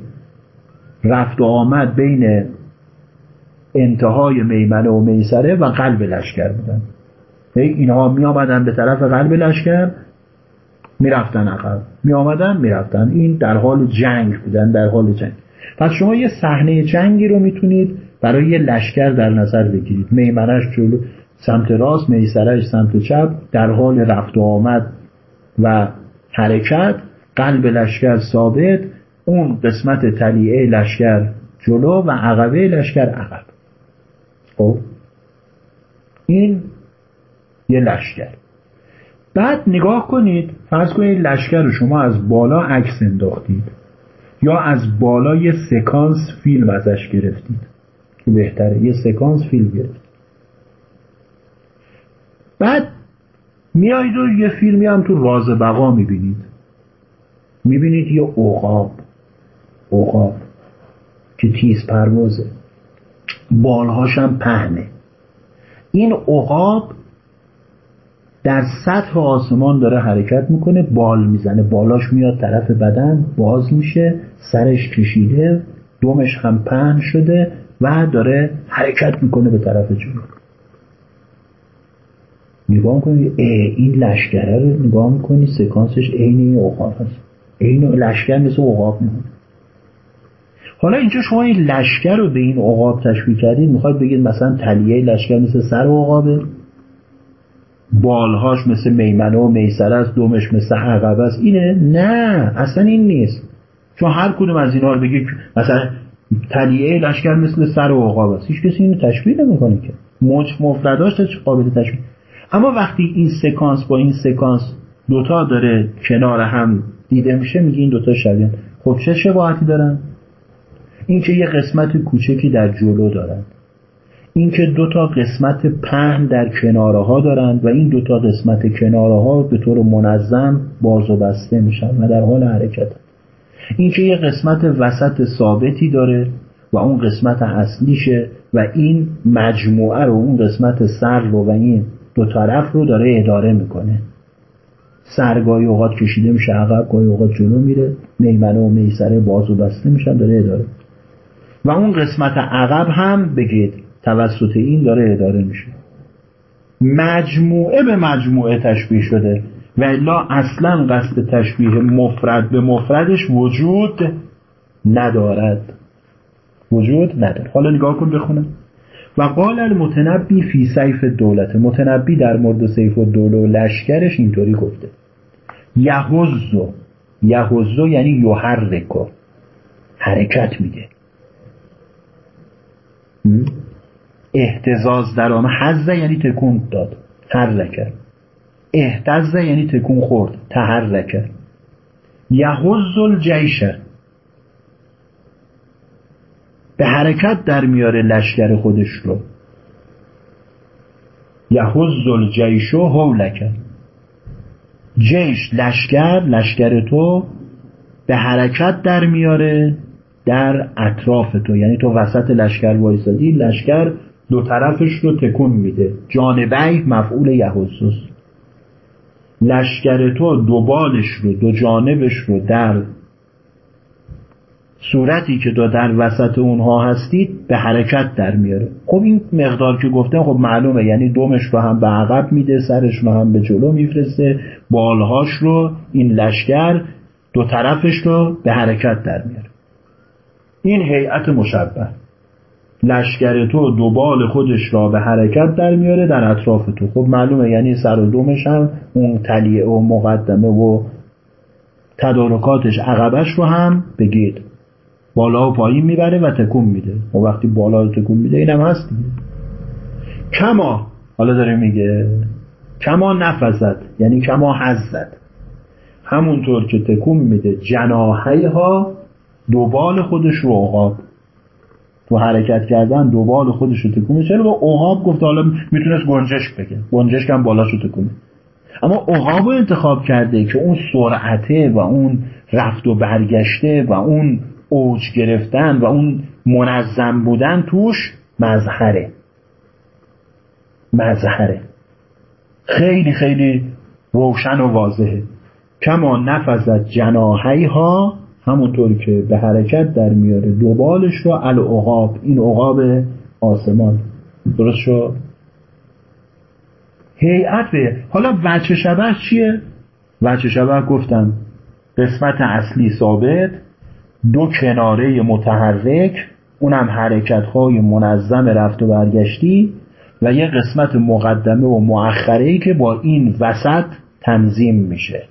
رفت و آمد بین انتهای میمنه و میسره و قلب لشکر بودن. اینها می آمدن به طرف قلب لشکر می‌رفتن عقب. می آمدن می‌رفتن. این در حال جنگ بودن در حال جنگ. پس شما یه صحنه جنگی رو می‌تونید برای یه لشکر در نظر بگیرید. میمنش جلو سمت راست میسرش سمت چپ در حال رفت و آمد و حرکت قلب لشکر ثابت اون قسمت تلیعه لشکر جلو و عقبه لشکر عقب. خب؟ این یه لشکر. بعد نگاه کنید فرض کنید لشکر رو شما از بالا عکس انداختید یا از بالا یه سکانس فیلم ازش گرفتید. که بهتره یه سکانس فیلم گرفت بعد میایید و یه فیلمی هم تو راز بقا می‌بینید. می‌بینید یه عقاب عقاب که تیز پروازه. بالهاشم پهنه. این عقاب در سطح آسمان داره حرکت می‌کنه بال می‌زنه. بالاش میاد طرف بدن باز میشه سرش کشیده دومش هم پهن شده و داره حرکت می‌کنه به طرف جلو نگاه کنید این لشکره رو نگاه می‌کنی سکانسش عین این عقاب هست. این لشکر مثل عقاب میمونه. حالا اینجا شما این لشکر رو به این عقاب تشبیه کردید می‌خواید بگید مثلا تلیه لشکر مثل سر عقابه؟ بالهاش مثل میمنه و میسره است دومش مثل عقبه است. اینه؟ نه اصلا این نیست. چون هر کدوم از اینا رو بگید مثلا تلیه لشکر مثل سر و عقاب است. هیچ کسی اینو تشبیه نمی‌کنه که. مفرداش قابل تشبیه؟ اما وقتی این سکانس با این سکانس دوتا داره کنار هم دیده میشه میگه این دوتا شبیه خب چه شباهتی دارن؟ این که یه قسمت کوچکی در جلو دارن. اینکه دو تا قسمت پهن در کناره ها دارند و این دو تا قسمت کناره ها به طور منظم باز و بسته میشن و در حال حرکت. اینکه یه قسمت وسط ثابتی داره و اون قسمت اصلیشه و این مجموعه رو اون قسمت سر رو و این دو طرف رو داره اداره می‌کنه. سرگاهی اوقات کشیده میشه عقب گاهی اوقات جلو میره میمنه و میسره باز و بسته میشن داره اداره و اون قسمت عقب هم بگید توسط این داره اداره میشه. مجموعه به مجموعه تشبیه شده و الا اصلا قصد تشبیه مفرد به مفردش وجود ندارد. وجود ندارد. حالا نگاه کن بخونم و قال المتنبی فی سیف دولت. متنبی در مورد سیف و دوله و لشکرش اینطوری گفته. یهوزو. یهوزو یعنی یحرکو. حرکت میده احتزاز در آمه حزه یعنی تکون داد. حرکه. احتزه یعنی تکون خورد. تحرکه. یهز الجیشه به حرکت در میاره لشکر خودش رو. یهز الجیشو هولکه جیش لشکر لشکر تو به حرکت در میاره. در اطراف تو. یعنی تو وسط لشکر وایسادی لشکر دو طرفش رو تکون میده. جانبه مفعول یهوسوس لشکر تو دو بالش رو دو جانبش رو در صورتی که دو در وسط اونها هستید به حرکت در میاره. خب این مقدار که گفتم خب معلومه. یعنی دومش رو هم به عقب میده سرش رو هم به جلو میفرسته. بالهاش رو این لشکر دو طرفش رو به حرکت در میاره. این هیئت مشبه. لشکر تو دوبال خودش را به حرکت در میاره در اطراف تو. خب معلومه یعنی سر و دومش هم اون تلیه و مقدمه و تدارکاتش عقبش رو هم بگیر. بالا و پایین می‌بره و تکون میده. و وقتی بالا رو تکون میده اینم هست کما حالا داره میگه کما نفذت یعنی کما حزت همونطور که تکون میده جناحه ها دوبال خودش رو عقاب تو حرکت کردن دوبال خودش رو تکون میده چرا با عقاب گفت حالا می‌تونست گنجش بگه؟ گنجش هم بالاش رو تکونه اما عقاب رو انتخاب کرده که اون سرعته و اون رفت و برگشته و اون اوج گرفتن و اون منظم بودن توش مظهره. مظهره. خیلی خیلی روشن و واضحه. کما نفذت جناهی ها همونطور که به حرکت در میاره. دوبالش رو العقاب. این عقاب آسمان. درست شد؟ هیئت به. حالا وچه شبه چیه؟ وچه شبه گفتم. قسمت اصلی ثابت. دو کناره متحرک. اونم حرکت های منظم رفت و برگشتی. و یه قسمت مقدمه و مؤخره ای که با این وسط تنظیم میشه.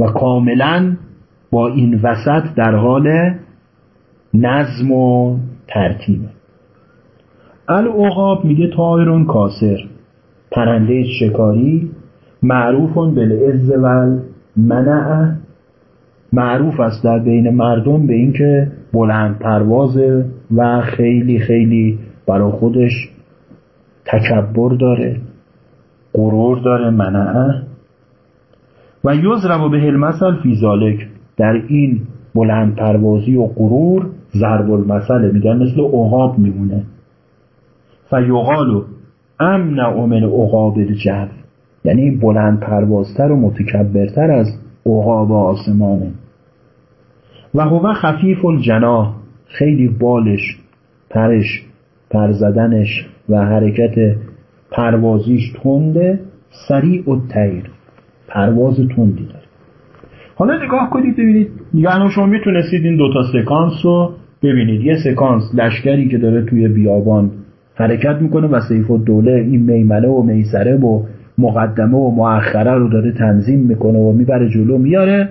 و کاملا با این وسط در حال نظم و ترتیبه العقاب میگه تایرون کاسر پرنده شکاری معروفون بالعز و منع معروف است در بین مردم به اینکه بلند پروازه و خیلی خیلی برا خودش تکبر داره غرور داره منعه و یضرب به المثل فی ذالک در این بلند پروازی و غرور ضرب المثل میگن مثل عقاب میمونه. فیقال امنع من عقاب الجو یعنی بلند پروازتر و متکبرتر از عقاب آسمانه. و هو خفیف الجناح. خیلی بالش پرش پر زدنش و حرکت پروازیش تنده سریع و تیر پرواز تندی حالا نگاه کنید ببینید یعنی شما می‌تونستید این دوتا سکانس رو ببینید. یه سکانس لشکری که داره توی بیابان حرکت می‌کنه و سیف و دوله این میمنه و میسره و مقدمه و مؤخره رو داره تنظیم می‌کنه و می‌بره جلو میاره.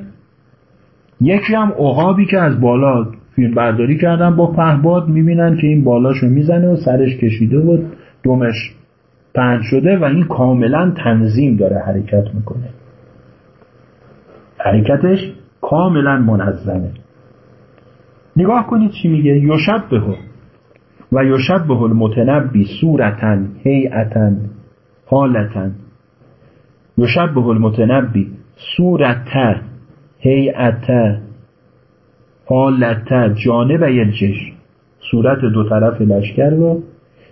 یکی هم عقابی که از بالا فیلم برداری کردن با پهباد می‌بینن که این بالاشو می‌زنه و سرش کشیده و دومش پنج شده و این کاملا تنظیم داره حرکت می‌کنه. حرکتش کاملا منظمه. نگاه کنید چی میگه؟ یشب به و یشب به المتنبی صورتن هیئتن حالتن یشبه المتنبی صورة هیئت حالت جانبي الجیش صورت دو طرف لشکر رو.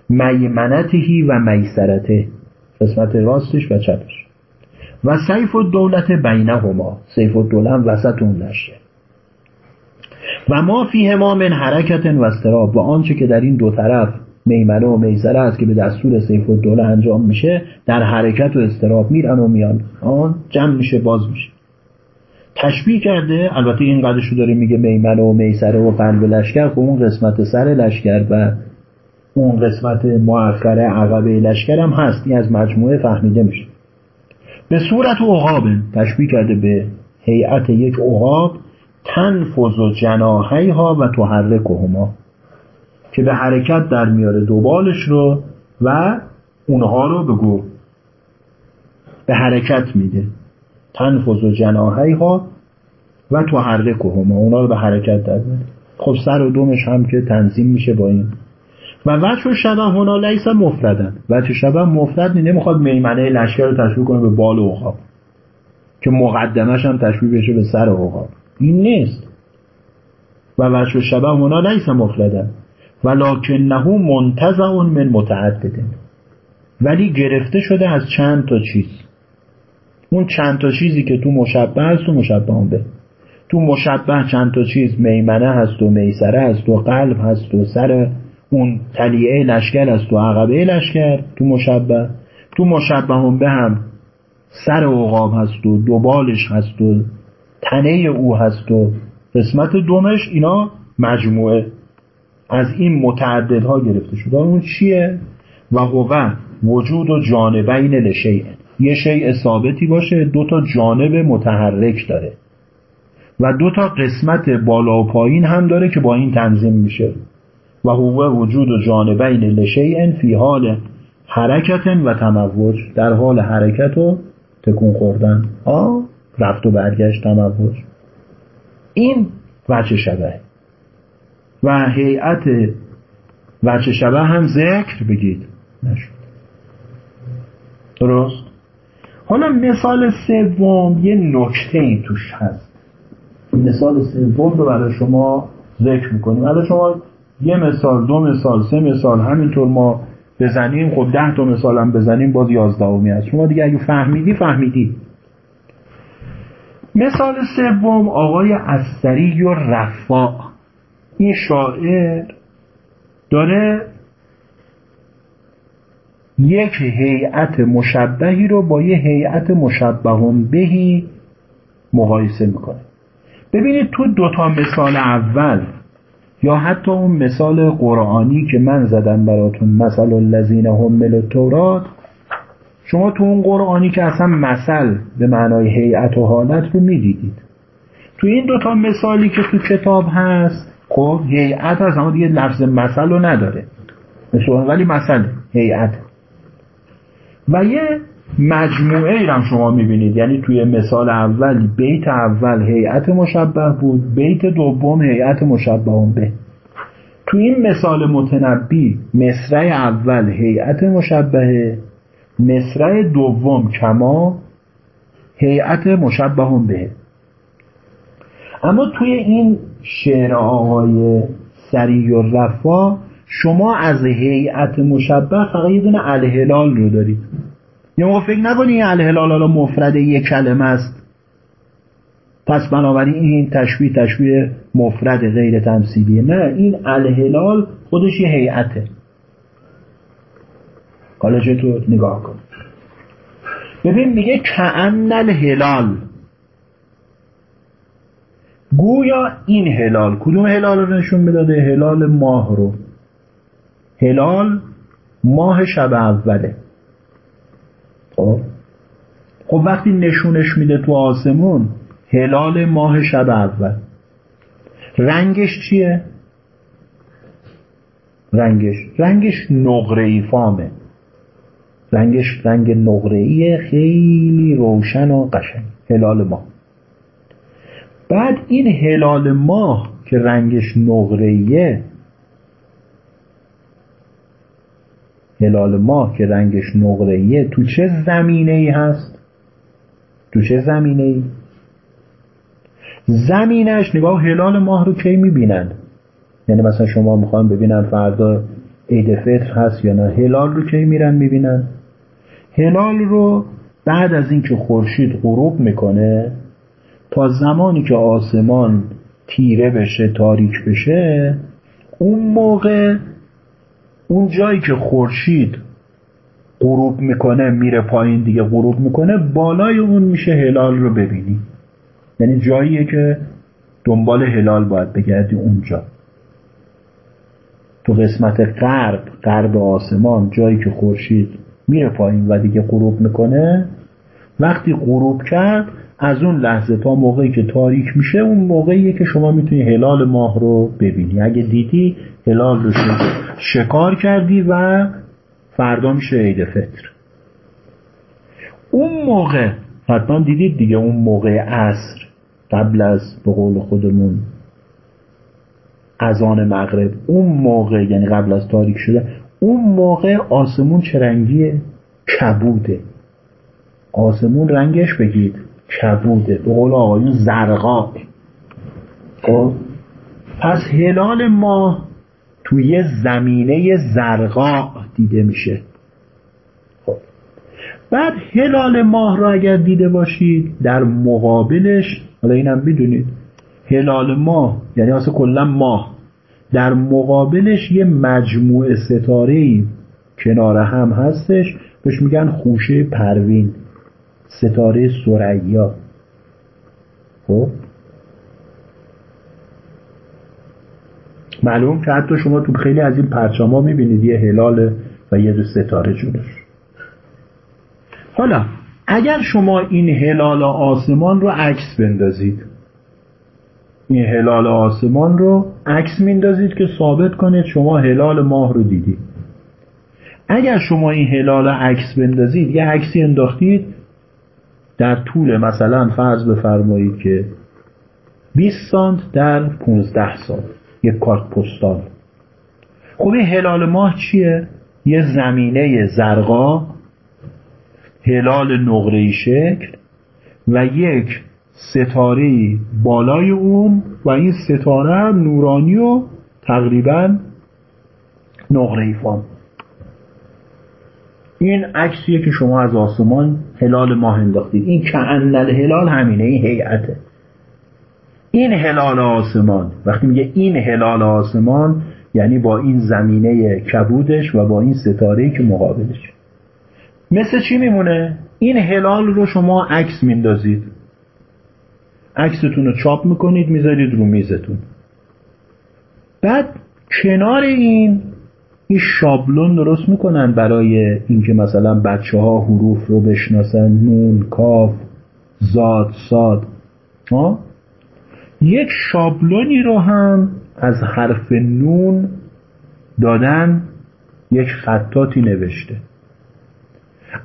میمنته و میسرته. قسمت راستش و چپش. و سیف الدولة بینهما. سیف الدوله وسط اون لشکر و ما فیهما من حرکة و اضطراب. و آنچه که در این دو طرف میمنه و میسره است که به دستور سیف الدوله انجام میشه در حرکت و اضطراب میرن و میان. آن جمع میشه باز میشه. تشبیه کرده البته این قدرشو داره میگه میمنه و میسره و قلب لشکر خب اون قسمت سر لشکر و اون قسمت مؤخره عقبه لشکر هم هست. این از مجموعه فهمیده میشه. به صورت عقاب تشبیه کرده به هیئت یک عقاب تنفذ و جناهی ها و تحرکهما که به حرکت در میاره دوبالش رو و اونها رو بگو به حرکت میده. تنفذ و جناهی ها و تحرکهما اونا رو به حرکت در میاره. خب سر و دومش هم که تنظیم میشه با این و وجه شبه هنا لیس مفردن. وجه شبه مفرد نمی‌خواد میمنه لشکر رو تشبیه کنه به بال عقاب. که مقدمش هم تشبیه بشه به سر عقاب. این نیست. و وجه شبه هنا لیس مفردن. ولکنه منتزع من متعدده ولی گرفته شده از چند تا چیز. اون چند تا چیزی که تو مشبه هست و مشبه به تو مشبه چند تا چیز میمنه هست و میسره هست و قلب هست و سر اون تلیعه لشکر است و عقبه لشکر تو مشبه. تو مشبه هم به هم سر عقاب هست و دوبالش هست و تنه او هست و قسمت دومش اینا مجموعه. از این متعددها گرفته شده. اون چیه؟ و هو وجود و جانبین لشیء. یه شیء ثابتی باشه دو تا جانب متحرک داره. و دو تا قسمت بالا و پایین هم داره که با این تنظیم میشه. و هو وجود جانبین لشیء فی حال حرکت و تموج در حال حرکت و تکون خوردن. آه رفت و برگشت تموج. این وچه شبه. و هیئت وچه شبه هم ذکر بگید. نشد. درست؟ حالا مثال سوم یه نکته این توش هست. مثال سوم رو برای شما ذکر می‌کنیم. برای شما یه مثال دو مثال سه مثال همینطور ما بزنیم خب ده تا مثال هم بزنیم باز یازدهمی هست. شما دیگه اگه فهمیدی فهمیدی. مثال سوم آقای استری و رفاع این شاعر داره یک هیئت مشبهی رو با یه هیئت مشبهون بهی مقایسه می‌کنه. ببینید تو دوتا مثال اول یا حتی اون مثال قرآنی که من زدم براتون مثل الذین حملوا التورات شما تو اون قرآنی که اصلا مثل به معنای هیئت و حالت رو می‌دیدید. تو این دوتا مثالی که تو کتاب هست خب هیئت هست اما دیگه لفظ مثل رو نداره. ولی مثل هیئت. و یه مجموعه ای هم شما می‌بینید. یعنی توی مثال اول بیت اول هیئت مشبه بود بیت دوم هیئت مشبه به تو این مثال متنبی مصرع اول هیئت مشبهه مصرع دوم کما هیئت مشبه به اما توی این شعر آقای سری و رفا شما از هیئت مشبه فقط یه دونه الهلال رو دارید. یه موقع فکر نکنی الهلال حالا مفرد یک کلمه است. پس بنابراین این تشبیه تشبیه مفرد غیر تمثیلیه نه این الهلال خودش یه هیئته. حالا تو نگاه کن. ببین میگه کعن الهلال. گویا این هلال کدوم هلال رو نشون می‌داده هلال ماه رو. هلال ماه شب اوله. خب؟ خب وقتی نشونش میده تو آسمون هلال ماه شب اول. رنگش چیه؟ رنگش رنگش نقره ای فامه. رنگش رنگ نقره خیلی روشن و قشنگ. هلال ماه. بعد این هلال ماه که رنگش نقره هلال ماه که رنگش نقره تو چه زمینه ای هست؟ تو چه زمینه ای زمینش نگاه هلال ماه رو کی می‌بینن؟ یعنی مثلا شما می‌خوان ببینن فردا عید فطر هست یا نه هلال رو کی میرن می‌بینن؟ هلال رو بعد از اینکه خورشید غروب می‌کنه تا زمانی که آسمان تیره بشه تاریک بشه اون موقع اون جایی که خورشید غروب می‌کنه میره پایین دیگه غروب می‌کنه بالای اون میشه هلال رو ببینی. یعنی جاییه که دنبال هلال باید بگردی اونجا. تو قسمت غرب غرب آسمان جایی که خورشید میره پایین و دیگه غروب می‌کنه وقتی غروب کرد از اون لحظه تا موقعی که تاریک میشه اون موقعیه که شما می‌تونی هلال ماه رو ببینی. اگه دیدی هلال رو شکار کردی و فردا میشه عید فطر. اون موقع حتما دیدید دیگه اون موقع عصر قبل از به قول خودمون اذان مغرب. اون موقع یعنی قبل از تاریک شده اون موقع آسمون چه رنگیه؟ کبوده آسمون رنگش بگید. کبوده به قول آقایون زرقا خب؟ پس هلال ماه توی زمینه زرقا دیده میشه. خب. بعد هلال ماه را اگر دیده باشید در مقابلش حالا اینم بدونید هلال ماه یعنی اصلا کلا ماه در مقابلش یه مجموعه ستاره کنار هم هستش. بهش میگن خوشه پروین. ستاره سریا خب؟ معلوم که حتی شما تو خیلی از این پرچما می‌بینید یه هلال و یه دو ستاره جلوش حالا اگر شما این هلال آسمان رو عکس بندازید این هلال آسمان رو عکس میندازید که ثابت کنید شما هلال ماه رو دیدید. اگر شما این هلال عکس بندازید یه عکسی انداختید در طول مثلا فرض بفرمایید که 20 سانت در 15 سال یک کارت پستال خب این هلال ماه چیه؟ یه زمینه زرقا هلال نقره‌ای شکل و یک ستاره بالای اون و این ستاره هم نورانی و تقریبا نقره فام این عکسیه که شما از آسمان هلال ماه انداختید. این کعنل هلال همینه این هیئته. این هلال آسمان وقتی میگه این هلال آسمان یعنی با این زمینه کبودش و با این ستاره که مقابلش. مثل چی میمونه؟ این هلال رو شما عکس میندازید. عکستون رو چاپ می‌کنید می‌ذارید رو میزتون. بعد کنار این این شابلون درست می‌کنن برای اینکه مثلا بچه ها حروف رو بشناسن؟ نون کاف زاد ساد. ها؟ یک شابلونی رو هم از حرف نون دادن یک خطاتی نوشته.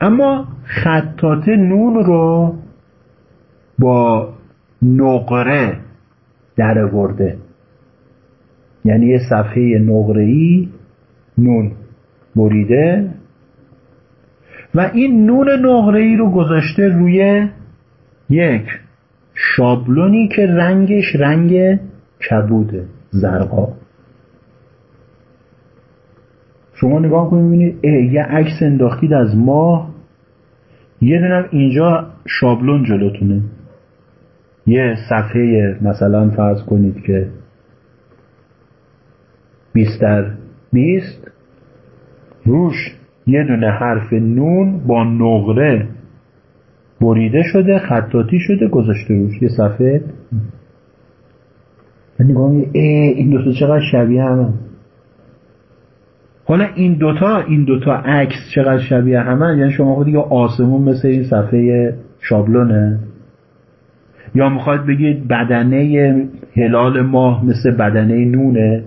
اما خطات نون رو با نقره در ورده یعنی یه صفحه نقره ای نون بریده. و این نون نقره ای رو گذاشته روی یک شابلونی که رنگش رنگ کبوده زرقا. شما نگاه کنید ببینید یه عکس انداختید از ماه. یه دونم اینجا شابلون جلوتونه. یه صفحه مثلا فرض کنید که 20 در 20 روش یه دونه حرف نون با نقره بریده شده خطاتی شده گذاشته روش. یه صفحه. نگاه این دوتا چقدر شبیه همه. حالا این دوتا این دوتا عکس چقدر شبیه همه؟ یعنی شما خود دیگه آسمون مثل این صفحه شابلونه. یا می‌خواد بگید بدنه هلال ماه مثل بدنه نونه؟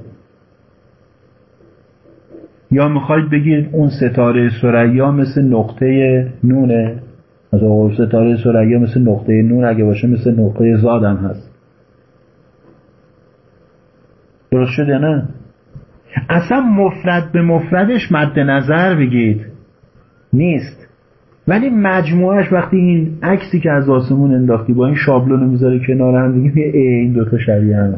یا می‌خواید بگید اون ستاره سریا مثل نقطه نونه؟ از ستاره سریا مثل نقطه نون اگه باشه مثل نقطه زادم هست. درست شده نه؟ اصلا مفرد به مفردش مد نظر بگید. نیست. ولی مجموعش وقتی این عکسی که از آسمون انداختی با این شابلون می‌ذاره کنار هم دیگه این دوتا شبیه هم.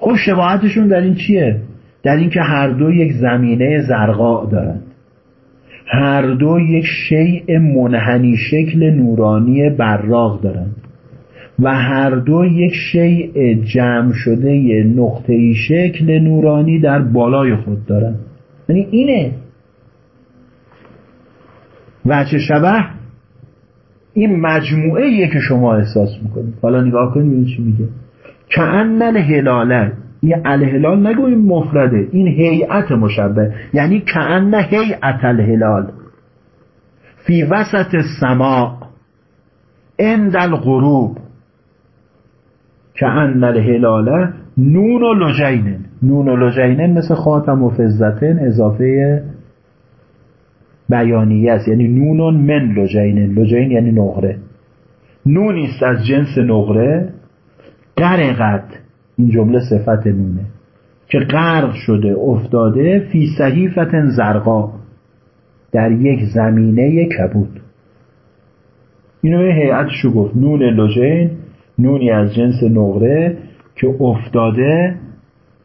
خب شباهتشون در این چیه؟ در اینکه هر دو یک زمینه زرقاء دارند. هر دو یک شیء منحنی شکل نورانی براق دارند. و هر دو یک شیء جمع شده نقطه‌ای شکل نورانی در بالای خود دارند. یعنی اینه. وچه شبه؟ این مجموعه که شما احساس می‌کنید. حالا نگاه کنید چی میگه. کأن الهلاله این الهلال نگویم مفرده این هیئت مشبه یعنی کأن هیئت الهلال. فی وسط السماء عند الغروب. کأن الهلاله نون و لجینن نون و لجینن مثل خاتم و فزتن اضافه بیانیه است. یعنی نون من لجینن لجین یعنی نقره. نونی است از جنس نقره. قرقت این جمله صفت نونه. که غرق شده افتاده فی صحیفت زرقا. در یک زمینه کبود. اینو هیئتشو گفت. نون لوجین نونی از جنس نقره که افتاده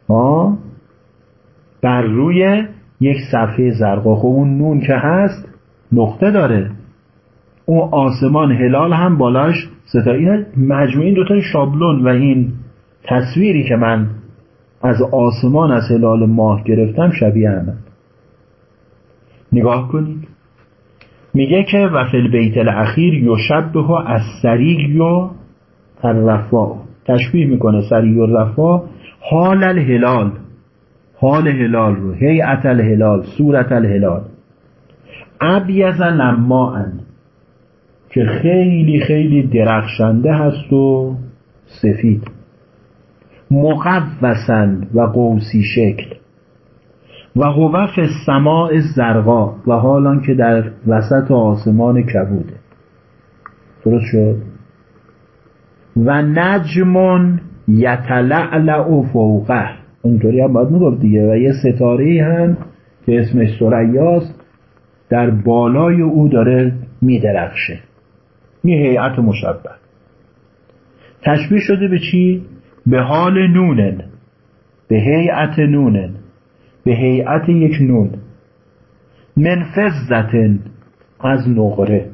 ها بر روی یک صفحه زرقا. خب اون نون که هست نقطه داره. اون آسمان هلال هم بالاش ستا این مجموعی دوتا شابلون و این تصویری که من از آسمان از هلال ماه گرفتم شبیه همه. نگاه کنید. میگه که و فی البیت الاخیر یشبه از سریع و الرفا تشبیه می‌کنه سریع و رفا حال الهلال. حال هلال رو. هیئت الهلال. صورت الهلال. ابیز نماعن که خیلی خیلی درخشنده هست و سفید. مقوسن و قوسی شکل. و هو فی السماء زرقا و حالان که در وسط آسمان کبوده درست شد؟ و نجمون یتلعلع فوقه. اونطوری هم باید می‌گفت دیگه. و یه ستاره هم که اسمش سریاست در بالای او داره میدرخشه. این هیئت مشبه. تشبیه شده به چی؟ به حال نونن به هیئت نونن به هیئت یک نون من فزتن از نقره.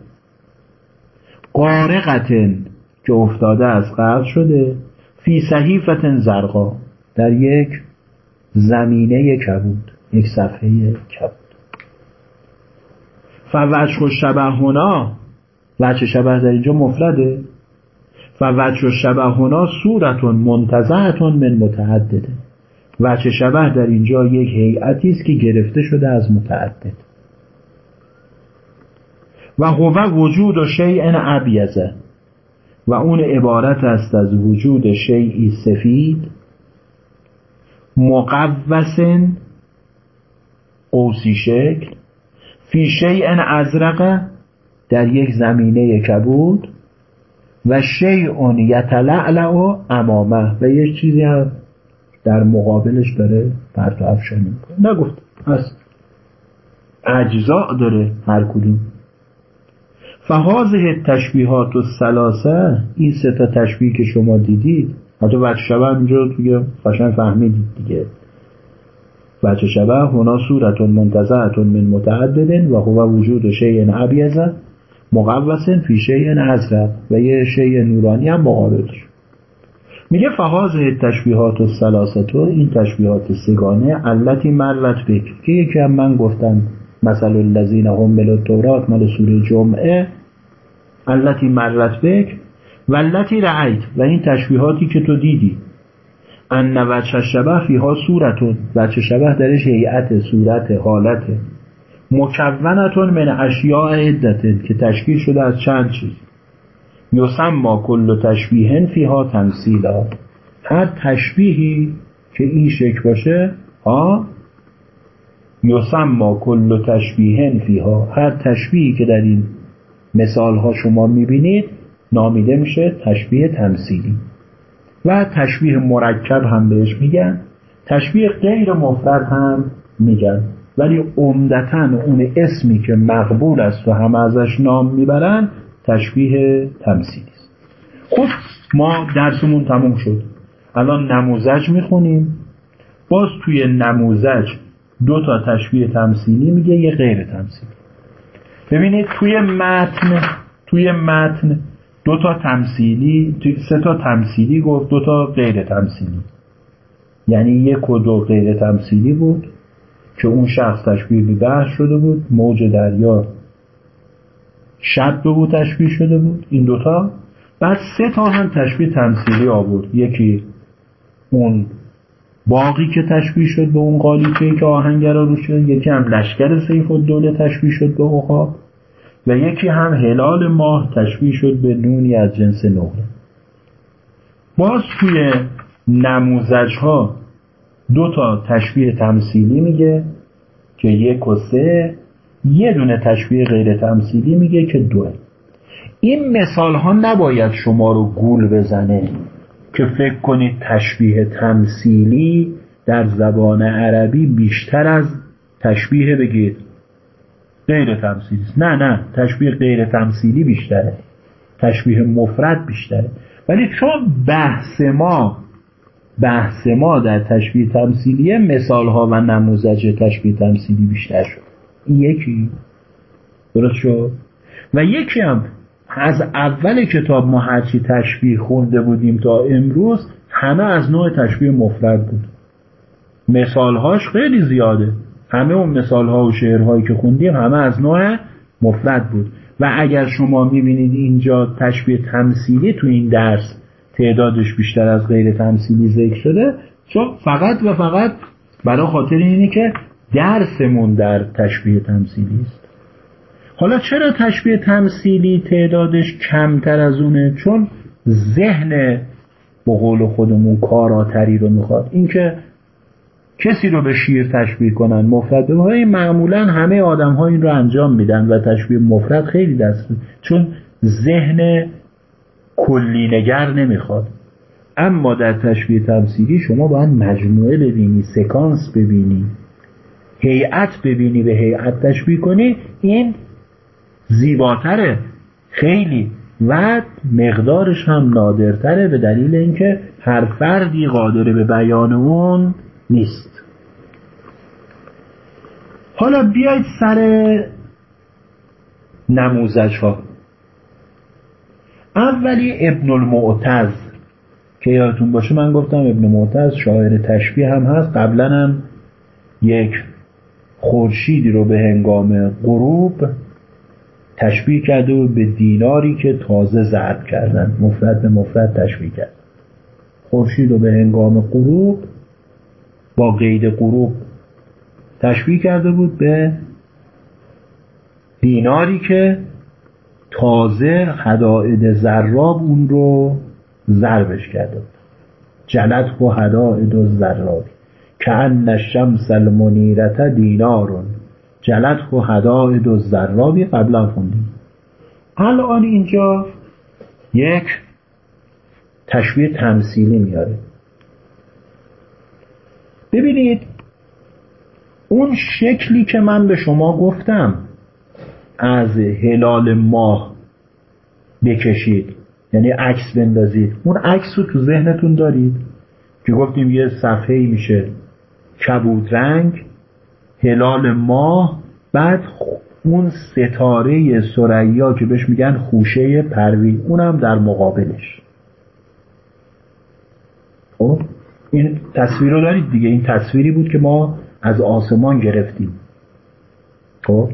قارقتن که افتاده از قرض شده فی صحیفت زرقا در یک زمینه کبود یک صفحه کبود. فوجه شبه هنا وجه شبه در اینجا مفرده. فوجه شبه هنا صورتون منتظرتون من متعدده. وجه شبه در اینجا یک هیئتی است که گرفته شده از متعدد. و هو وجود و شیء ابیزه و اون عبارت است از وجود شیعی سفید مقوس قوسی شکل فی شیء ازرق در یک زمینه کبود. و شیء یتلعلع امامه. و یک چیزی هم در مقابلش داره پرتو افشانی می‌کنه. نگفت. از اجزاء داره هر کدوم. فهازه تشبیهات و سلاسه این سه تا تشبیه که شما دیدید حتی بچه شبه اینجا دیگه قشنگ فهمیدید دیگه. بچه شبه هنا صورتون منتظرتون من متعددن و هو وجود شیء ابیزه مقوسن فی شیء ازرق و یه شیء نورانی هم مقابلش میگه فهاز تشبیهات و سلاستو این تشبیهات سگانه علتی مرت بک که یکی هم من گفتم مثل الذین هم التورات مال سوره جمعه علتی بک و علتی رعیت و این تشبیهاتی که تو دیدی. ان وچه شبه فیها صورتون وچه شبه درش هیئت صورت حالت. مکونتون من اشیاء عدتن که تشکیل شده از چند چیز. ما کل تشبیهن فیها تمثیلا. هر تشبیهی که این شکل باشه ها؟ ما کل تشبیهن فیها. هر تشبیهی که در این مثال ها شما می‌بینید نامیده میشه تشبیه تمثیلی. و تشبیه مرکب هم بهش میگن. تشبیه غیر مفرد هم میگن. ولی عمدتا اون اسمی که مقبول است و همه ازش نام می‌برن تشبیه تمثیلی است. خب ما درسمون تموم شد. الان نموزج می‌خونیم. باز توی نموزج دو تا تشبیه تمثیلی میگه یه غیر تمثیلی. ببینید توی متن توی متن دو تا تمثیلی سه تا تمثیلی گفت دو تا غیر تمثیلی. یعنی یک و دو غیر تمثیلی بود. که اون شخص تشبیه به بحث شده بود موج دریا شب بود تشبیه شده بود این دوتا بعد سه تا هم تشبیه تمثیلی آورد. یکی اون باقی که تشبیه شد به اون قالیچه که آهنگرا رو شد یکی هم لشکر سیف و دوله تشبیه شد به عقاب و یکی هم هلال ماه تشبیه شد به نونی از جنس نقره باز توی نموزج ها دو تا تشبیه تمثیلی میگه که یک و سه یه دونه تشبیه غیر تمثیلی میگه که دوه. این مثال ها نباید شما رو گول بزنه که فکر کنید تشبیه تمثیلی در زبان عربی بیشتر از تشبیه بگید. غیر تمثیلی. نه نه تشبیه غیر تمثیلی بیشتره. تشبیه مفرد بیشتره. ولی چون بحث ما بحث ما در تشبیه تمثیلیه مثال ها و نموزج تشبیه تمثیلی بیشتر شد. این یکی. درست شد؟ و یکی هم از اول کتاب ما هرچی تشبیه خونده بودیم تا امروز همه از نوع تشبیه مفرد بود. مثالهاش خیلی زیاده. همه اون مثالها و شعرهایی که خوندیم همه از نوع مفرد بود. و اگر شما می‌بینید اینجا تشبیه تمثیلی تو این درس تعدادش بیشتر از غیر تمثیلی ذکر شده. چون فقط و فقط برای خاطر اینه که درسمون در تشبیه تمثیلی است. حالا چرا تشبیه تمثیلی تعدادش کمتر از اونه؟ چون ذهن به قول خودمون کاراتری رو می‌خواد. اینکه کسی رو به شیر تشبیه کنن مفرد به معمولا همه آدم ها این رو انجام میدن و تشبیه مفرد خیلی دست. چون ذهن کلینگر نمی‌خواد. اما در تشبیه تمثیلی شما باید مجموعه ببینی سکانس ببینی. هیئت ببینی به هیئت تشبیه کنی. این زیباتره. خیلی. و مقدارش هم نادرتره به دلیل اینکه هر فردی قادر به بیان اون نیست. حالا بیاید سر نموزش ها اولی ابن المعتز. که یادتون باشه من گفتم ابن معتز شاعر تشبیه هم هست. قبلا هم یک خورشیدی رو به هنگام غروب تشبیه کرده و به دیناری که تازه ضرب کردن. مفرد به مفرد تشبیه کرد. خورشید رو به هنگام غروب با قید غروب تشبیه کرده بود به دیناری که تازه حدائد زراب اون رو ضربش کرده جلت و حدائد و زرابی که ان الشمس المنیرت دینارون جلت و حدائد و زرابی قبلا خوندیم. الان اینجا یک تشبیه تمثیلی میاره. ببینید اون شکلی که من به شما گفتم از هلال ماه بکشید. یعنی عکس بندازید. اون عکس رو تو ذهنتون دارید که گفتیم یه صفحه میشه. کبود رنگ هلال ماه بعد اون ستاره سریا که بهش میگن خوشه پروین. اونم در مقابلش. خب؟ این تصویر رو دارید دیگه. این تصویری بود که ما از آسمان گرفتیم. خب؟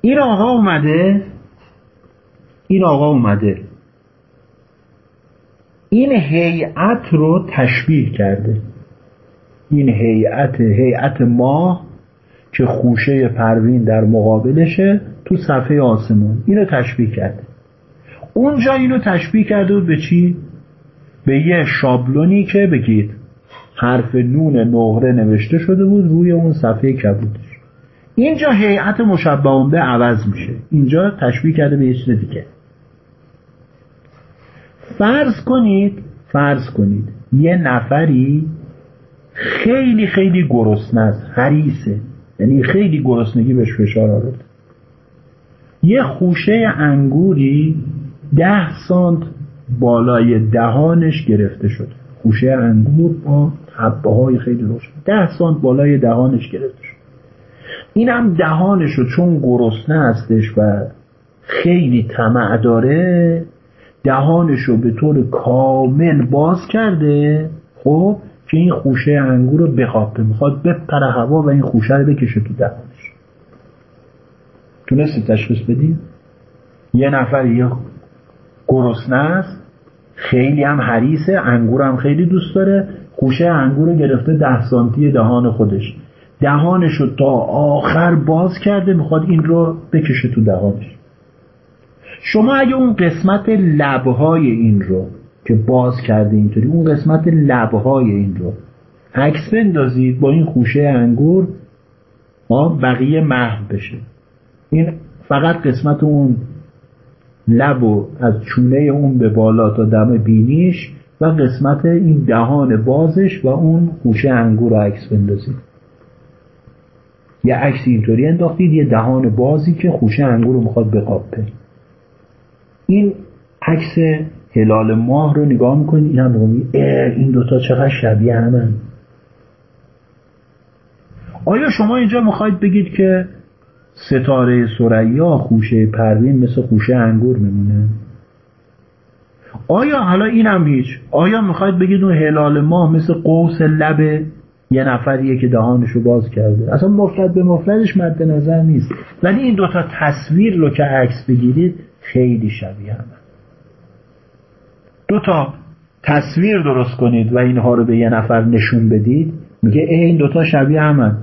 این آقا اومده؟ این آقا اومده. این هیئت رو تشبیه کرده. این هیئت هیئت ماه که خوشه پروین در مقابلشه تو صفحه آسمان اینو تشبیه کرده. اونجا اینو تشبیه کرده بود به چی؟ به یه شابلونی که بگید حرف نون نقره نوشته شده بود روی اون صفحه کبودش اینجا هیئت مشبه به عوض میشه. اینجا تشبیه کرده به یه دیگه. فرض کنید فرض کنید. یه نفری خیلی خیلی گرسنه است حریسه یعنی خیلی گرسنگی بهش فشار آورد یه خوشه انگوری ده سانت بالای دهانش گرفته شد خوشه انگور با حبه های خیلی روشن. ده سانت بالای دهانش گرفته شد این هم دهانش رو چون گرسنه هستش و خیلی طمع داره دهانش رو به طور کامل باز کرده خب که این خوشه انگور رو بخوابه. می‌خواد بپره هوا و این خوشه رو بکشه تو دهانش. تونستی تشخیص بدی؟ یه نفر یه گرسنه است خیلی هم حریصه انگور هم خیلی دوست داره خوشه انگور رو گرفته ده سانتی دهان خودش. دهانش رو تا آخر باز کرده می‌خواد این رو بکشه تو دهانش. شما اگه اون قسمت لبهای این رو که باز کرده اینطوری اون قسمت لبهای این رو عکس بندازید با این خوشه انگور بقیه محو بشه. این فقط قسمت اون لب و از چونه اون به بالا تا دم بینیش و قسمت این دهان بازش و اون خوشه انگور رو عکس بندازید. یه عکس اینطوری انداختید یه دهان بازی که خوشه انگور رو می‌خواد بقاپه این عکس هلال ماه رو نگاه می‌کنید این هم این دوتا چقدر شبیه همن. آیا شما اینجا می‌خواید بگید که ستاره سریا خوشه پروین مثل خوشه انگور میمونه؟ آیا حالا اینم هیچ. آیا می‌خواید بگید اون هلال ماه مثل قوس لب یه نفریه که دهانش رو باز کرده. اصلا مفرد به مفردش مد نظر نیست. ولی این دوتا تصویر رو که عکس بگیرید خیلی شبیه هم دو تا تصویر درست کنید و اینها رو به یه نفر نشون بدید میگه ای این دوتا شبیه همن.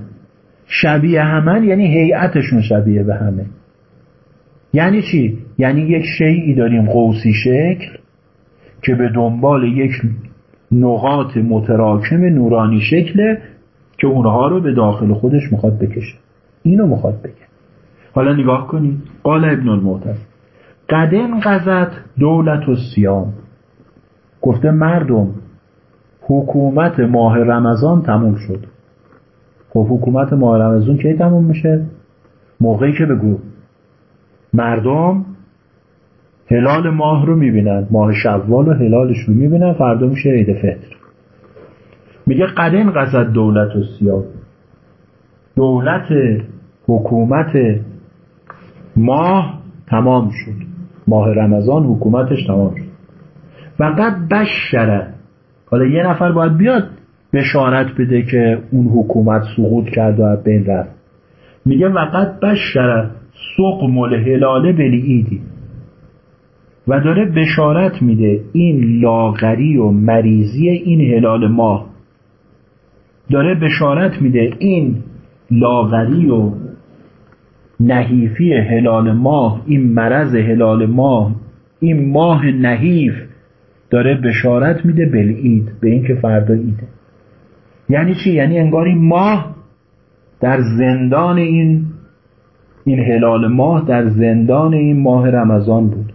شبیه همن یعنی هیئتشون شبیه به همه. یعنی چی؟ یعنی یک شیعی داریم قوسی شکل که به دنبال یک نقاط متراکم نورانی شکله که اونها رو به داخل خودش می‌خواد بکشه. اینو می‌خواد بگه. حالا نگاه کنید قال ابن المعتز. قدن قضت دولت و سیام. گفته مردم حکومت ماه رمضان تموم شد. خب حکومت ماه رمضان کی تموم میشه؟ موقعی که بگو. مردم هلال ماه رو می‌بینن. ماه شوال و هلالش رو می‌بینن. فردا میشه عید فطر. میگه قدن قصد دولت و سیاه. دولت حکومت ماه تمام شد. ماه رمضان حکومتش تمام شد. فقط بشره حالا یه نفر باید بیاد بشارت بده که اون حکومت سقوط کرد و از بین رفت. میگه وقت بشره سقم الهلاله بلی ایدی و داره بشارت میده این لاغری و مریضی این هلال ماه داره بشارت میده این لاغری و نحیفی هلال ماه این مرض هلال ماه این ماه نحیف. داره بشارت میده بلعید به اینکه فردا ایده یعنی چی؟ یعنی انگار این ماه در زندان این این هلال ماه در زندان این ماه رمضان بود.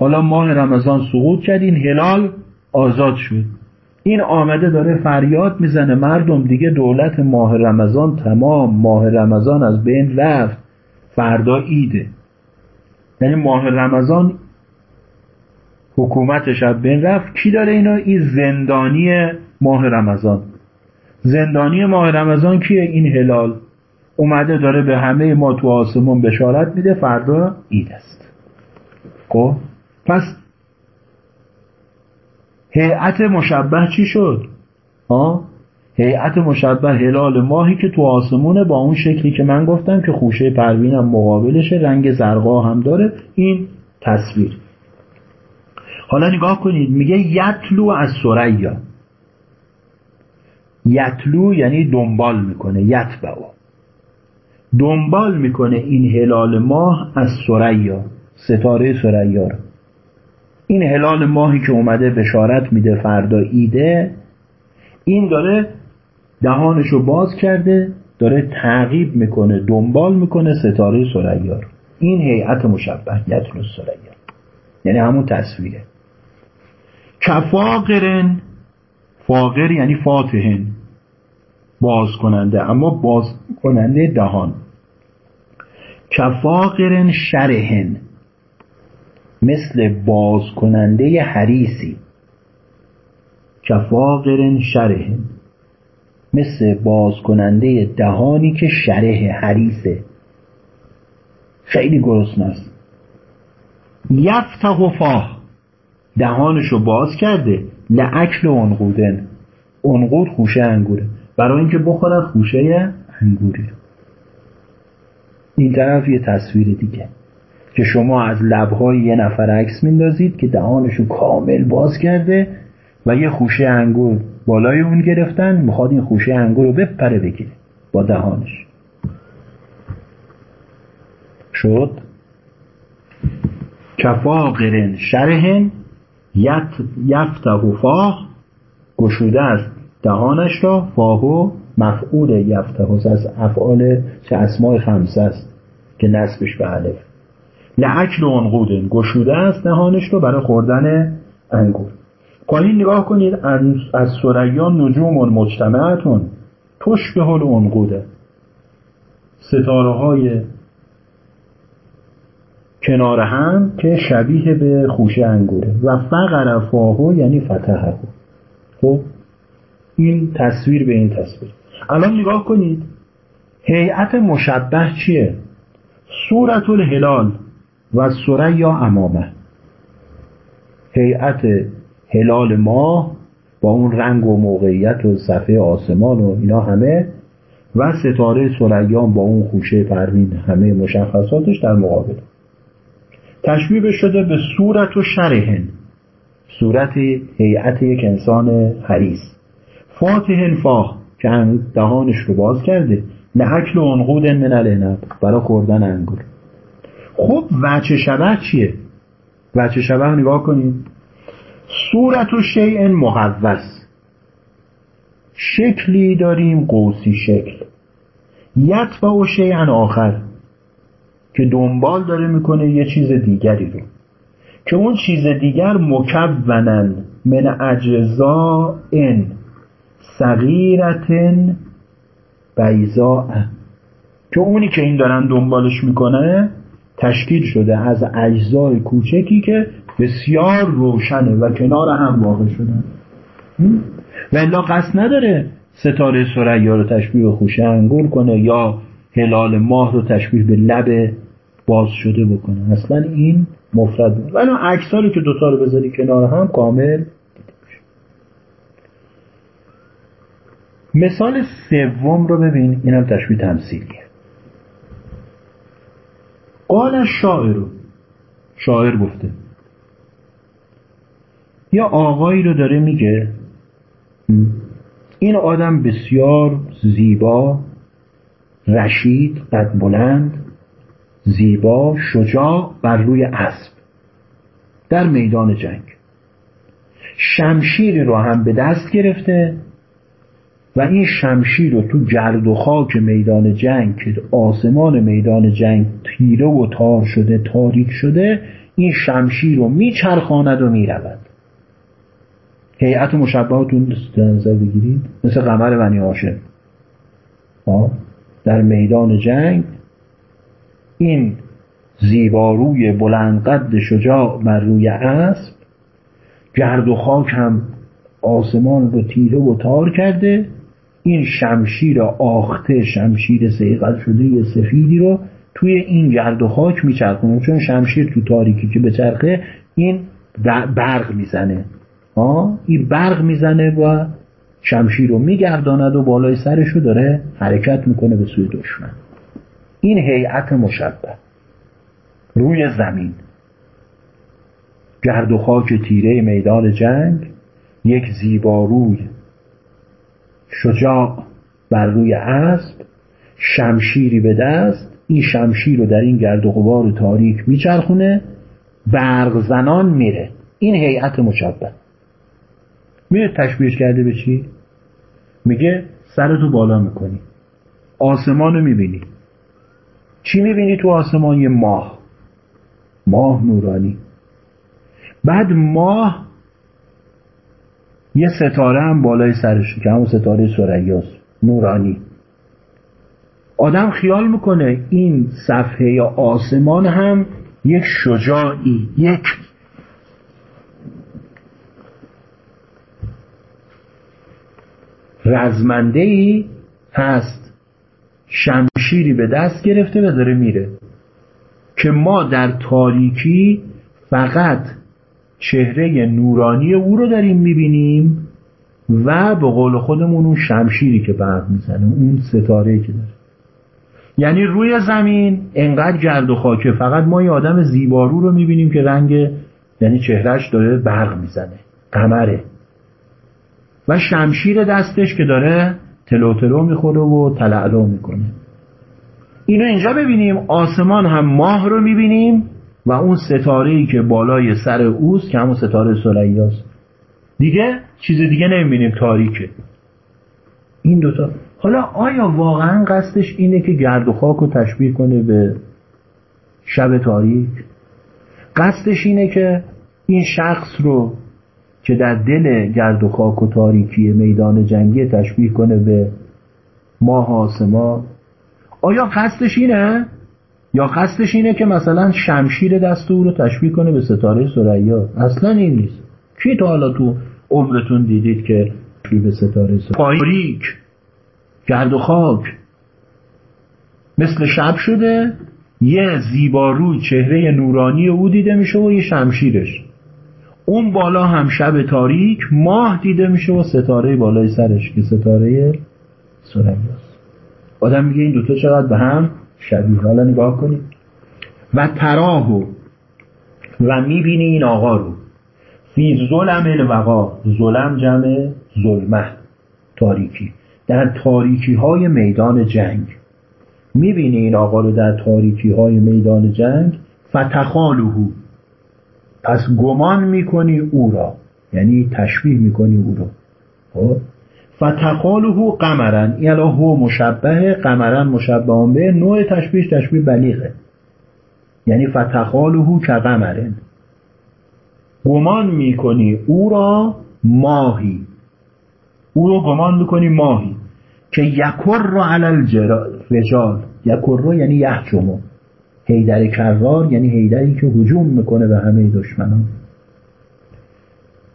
حالا ماه رمضان سقوط کرد این هلال آزاد شد. این آمده داره فریاد می‌زنه مردم دیگه دولت ماه رمضان تمام ماه رمضان از بین رفت. فردا ایده یعنی ماه رمضان حکومتش از بین رفت. کی داره اینا این زندانی ماه رمضان. زندانی ماه رمضان کیه این هلال؟ اومده داره به همه ما تو آسمون بشارت میده فردا اید است. خب؟ پس هیئت مشبه چی شد؟ ها هیئت مشبه هلال ماهی که تو آسمونه با اون شکلی که من گفتم که خوشه پروینم مقابلشه رنگ زرقا هم داره این تصویر. حالا نگاه کنید میگه یتلو از سریا. یتلو یعنی دنبال می‌کنه یتبعو. دنبال می‌کنه این هلال ماه از سریا ستاره سریا رو. این هلال ماهی که اومده بشارت میده فردا ایده این داره دهانشو باز کرده داره تعقیب می‌کنه دنبال می‌کنه ستاره سریا رو. این هیئت مشبه یتلو سریا یعنی همون تصویره. کفاقرن فاقر یعنی فاتحن. باز کننده اما باز کننده دهان. کفاقرن شرهن مثل باز کننده حریسی کفاقرن شرهن مثل باز کننده دهانی که شره حریسه خیلی گرسنه است. یفتح فاه. دهانشو باز کرده. لعکل انقودن انقود خوشه انگوره. برای اینکه بخورن خوشه انگوری این طرف یه تصویر دیگه. که شما از لبهای یه نفر عکس میندازید که دهانشو کامل باز کرده و یه خوشه انگور بالای اون گرفتن می‌خواد این خوشه انگور رو بپره بگیره با دهانش. شد؟ کفاقرن شرهن یفتح فاه گشوده است دهانش را فاهو مفعول یفتح از افعال چه اسماع خمسه است که نسبش به علف لعکل انقودن گشوده است دهانش رو برای خوردن انگور. پایین نگاه کنید از سریان نجوم مجتمعتون به حال انقوده ستاره های کنار هم که شبیه به خوشه انگوره. و فقر فاهو یعنی فتحه. خب؟ این تصویر به این تصویر. الان نگاه کنید هیئت مشبه چیه؟ صورت الهلال. و سریا امامه. هیئت هلال ماه با اون رنگ و موقعیت و صفحه آسمان و اینا همه و ستاره سریان با اون خوشه پروین همه مشخصاتش در مقابل. تشبیه شده به صورت و شرهن صورت هیئت یک انسان حریص. فاتحن فاه که دهانش رو باز کرده. لحکل انقود من العنب. برای خوردن انگور. خب وچه شبه چیه؟ وچه شبه نگاه کنید صورت و شیء محوث شکلی داریم قوسی شکل. یتبع و شیئن آخر. که دنبال داره می‌کنه یه چیز دیگری رو. که اون چیز دیگر مکونن. من اجزا ان صغیرتن. بیزا که اونی که این دارن دنبالش می‌کنه تشکیل شده از اجزای کوچکی که بسیار روشنه و کنار هم واقع شدن و الا قصد نداره ستاره سریا رو تشبیه به خوشه انگور کنه یا هلال ماه رو تشبیه به لب باز شده بکنه. اصلا این مفرد بود. ولی عکس که دوتا رو بذاری کنار هم کامل مثال سوم رو ببین اینم تشبیه تمثیلیه. قال شاعر. شاعر گفته. یا آقایی رو داره میگه این آدم بسیار زیبا رشید قد بلند زیبا شجاع بر روی اسب در میدان جنگ. شمشیری رو هم به دست گرفته. و این شمشیر رو تو گرد و خاک میدان جنگ که آسمان میدان جنگ تیره و تار شده تاریک شده این شمشیر رو میچرخاند و می‌رود. هیئت مشبهاتون نظر بگیرید مثل قمر بنی هاشم. در میدان جنگ این زیباروی بلند قد شجاع بر روی اسب گرد و خاک هم آسمان رو تیره و تار کرده این شمشیر آخته شمشیر سیقل شده سفیدی رو توی این گرد و خاک میچرخونه. چون شمشیر تو تاریکی که به چرخه این برق می‌زنه. این برق می‌زنه و شمشیر رو میگرداند و بالای سرش رو داره حرکت می‌کنه به سوی دشمن. این هیئت مشبه. روی زمین. گرد و خاک تیره میدان جنگ یک زیباروی شجاع بر روی اسب شمشیری به دست این شمشیر رو در این گرد و غبار تاریک میچرخونه برق زنان میره. این هیئت مشبه. میره تشبیهش کرده به چی؟ میگه سرتو بالا می‌کنی. آسمان رو می‌بینی. چی می‌بینی تو آسمان؟ یه ماه. ماه نورانی. بعد ماه یه ستاره هم بالای سرشه که همون ستاره سریاست نورانی. آدم خیال می‌کنه این صفحه آسمان هم یک شجاعی یک رزمنده ای هست. شمشیری به دست گرفته و داره میره. که ما در تاریکی فقط چهره نورانی او رو داریم می‌بینیم و به قول خودمون اون شمشیری که برق می‌زنه اون ستاره که داره. یعنی روی زمین انقدر گرد و خاکه فقط ما یه آدم زیبارو رو می‌بینیم که رنگ یعنی چهرهش داره برق می‌زنه قمره. و شمشیر دستش که داره تلو تلو می‌خوره و تلعلو می‌کنه. اینو اینجا ببینیم آسمان هم ماه رو می‌بینیم و اون ستاره ای که بالای سر اوست که همون ستاره سریاست دیگه چیز دیگه نمی‌بینیم تاریکه. این دوتا. حالا آیا واقعا قصدش اینه که گرد و خاک رو تشبیه کنه به شب تاریک؟ قصدش اینه که این شخص رو که در دل گرد و خاک و تاریکی میدان جنگی تشبیه کنه به ماه آسمان. آیا قصدش اینه؟ یا قصدش اینه که مثلا شمشیر دست او رو تشبیه کنه به ستاره سریا اصلا این نیست. کی تا حالا تو عمرتون دیدید که به ستاره سریا تاریک گرد و خاک. مثل شب شده یه زیباروی چهره نورانی او دیده میشه و یه شمشیرش. اون بالا هم شب تاریک ماه دیده میشه و ستاره بالای سرش که ستاره سرگاست آدم میگه این دوتا چقدر به هم شبیه حالا نگاه کنید و تراهو و می‌بینی این آقا رو. فی ظلم الوقا. ظلم جمع ظلمه. تاریکی. در تاریکی های میدان جنگ. می‌بینی این آقا رو در تاریکی های میدان جنگ؟ فتخالوهو پس گمان می‌کنی او را. یعنی تشبیه می‌کنی او را. خب؟ فتقالهو قمرن این الان هو مشبه قمرن مشبه به نوع تشبیه تشبیه بلیغه. یعنی فتقالهو که قمرن گمان می‌کنی او را ماهی. او رو گمان می‌کنی ماهی. که یکر را علل رجال. یکر را یعنی یحجمو هیدر کرار یعنی هیدری که هجوم می‌کنه به همه دشمنان.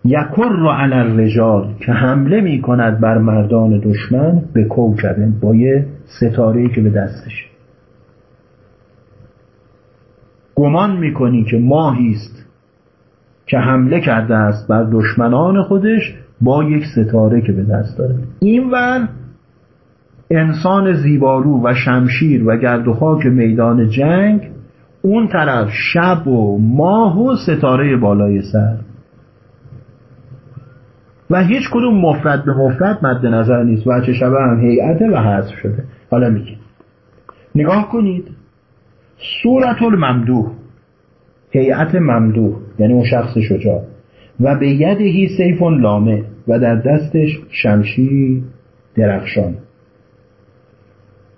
یکر را علل رجال که حمله می‌کند بر مردان دشمن به کوکبه با یه ستاره که به دستش. گمان می‌کنی که ماهی است که حمله کرده است بر دشمنان خودش با یک ستاره که به دست داره. این ور انسان زیبارو و شمشیر و گرد و خاک میدان جنگ اون طرف شب و ماه و ستاره بالای سر. و هیچ کدوم مفرد به مفرد مد نظر نیست. و چه شبه هم هیئته و حذف شده. حالا میگه. نگاه کنید. صورت الممدوح. هیئت ممدوح. یعنی اون شخص شجاع. و به یدهی سیف لامه و در دستش شمشیری درخشان.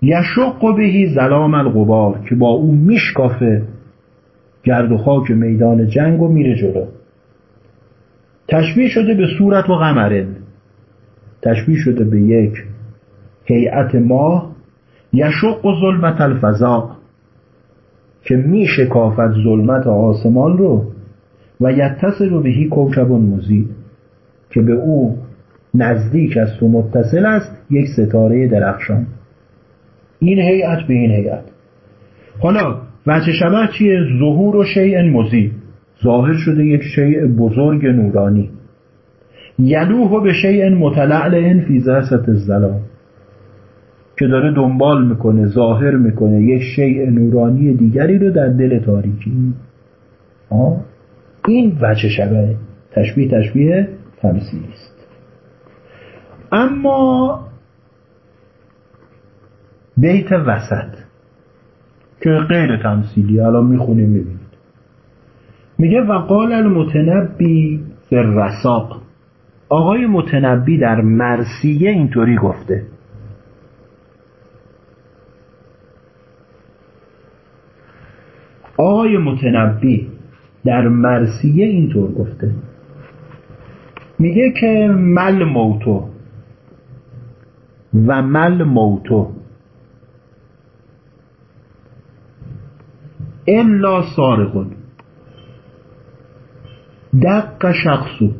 یشق بهی زلام الغبار. که با او میشکافه گرد و خاک میدان جنگ و میره جلو. تشبیه شده به صورت و قمرن تشبیه شده به یک هیئت ماه یشق و ظلمت الفضا که میشکافد ظلمت آسمان رو و یتصل بهی کوکب مزید که به او نزدیک است و متصل است یک ستاره درخشان. این هیئت به این هیئت. حالا وجه شبه چیه؟ ظهور و شیء مزید. ظاهر شده یک شیء بزرگ نورانی. یلوه به شیء متلعلع فی زست الظلام. که داره دنبال می‌کنه ظاهر می‌کنه یک شیء نورانی دیگری رو در دل تاریکی. آه؟ این وجه شبه تشبیه تشبیه تمثیلی است. اما بیت وسط که غیر تمثیلی الان می‌خونیم می‌بینید میگه وقال المتنبی در رساق آقای متنبی در مرسیه اینطوری گفته. آقای متنبی در مرسیه اینطور گفته. میگه که مل موتو. و مل موتو. الا سارقون. دق شخصه.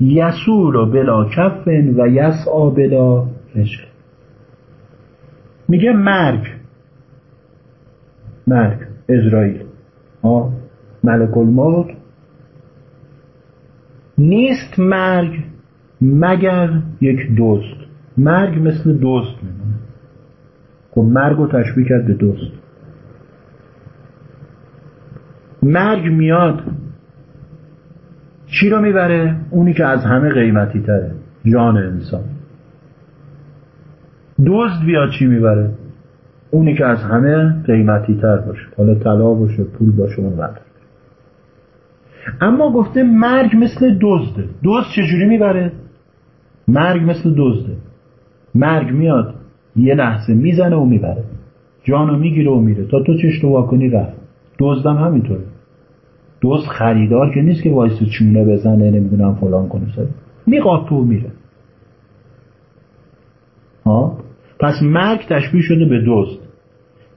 یسور بلا کفن و یسعا بلا رجل میگه مرگ. مرگ. اسرائیل. ها ملک الموت. نیست مرگ مگر یک دوست. مرگ مثل دوست میمونه. خب مرگ رو تشبیه کرد به دوست. مرگ میاد چی رو می‌بره؟ اونی که از همه قیمتی تره جان انسان. دزد بیاد چی می‌بره؟ اونی که از همه قیمتی تر باشه. حالا طلا باشه پول باشه اون بره اما گفته مرگ مثل دزده. دزد چجوری می‌بره؟ مرگ مثل دزده. مرگ میاد یه لحظه می‌زنه و می‌بره. جانو می‌گیره و میره. تا تو چشت و واکنی رفت. دزدم همینطوره. دوست خریدار که نیست که وایس چونه بزنه نمی‌دونم فلان کنه. میقاپه و میره ها؟ پس مرگ تشبیه شده به دوست.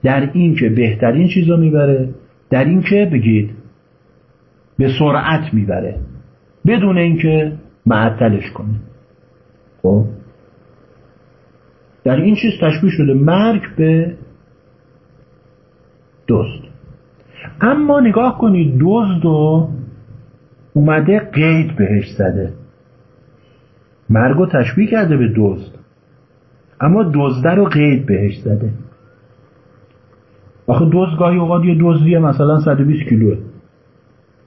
در این که بهترین چیز رو می‌بره در این که بگید به سرعت می‌بره. بدون اینکه معطلش کنه. خب؟ در این چیز تشبیه شده مرگ به دوست. اما نگاه کنید دزد و اومده قید بهش زده. مرگ و تشبیه کرده به دزد. اما دزده رو قید بهش زده. آخه دزد گاهی اوقات یه دزدیه مثلا 120 کیلوه.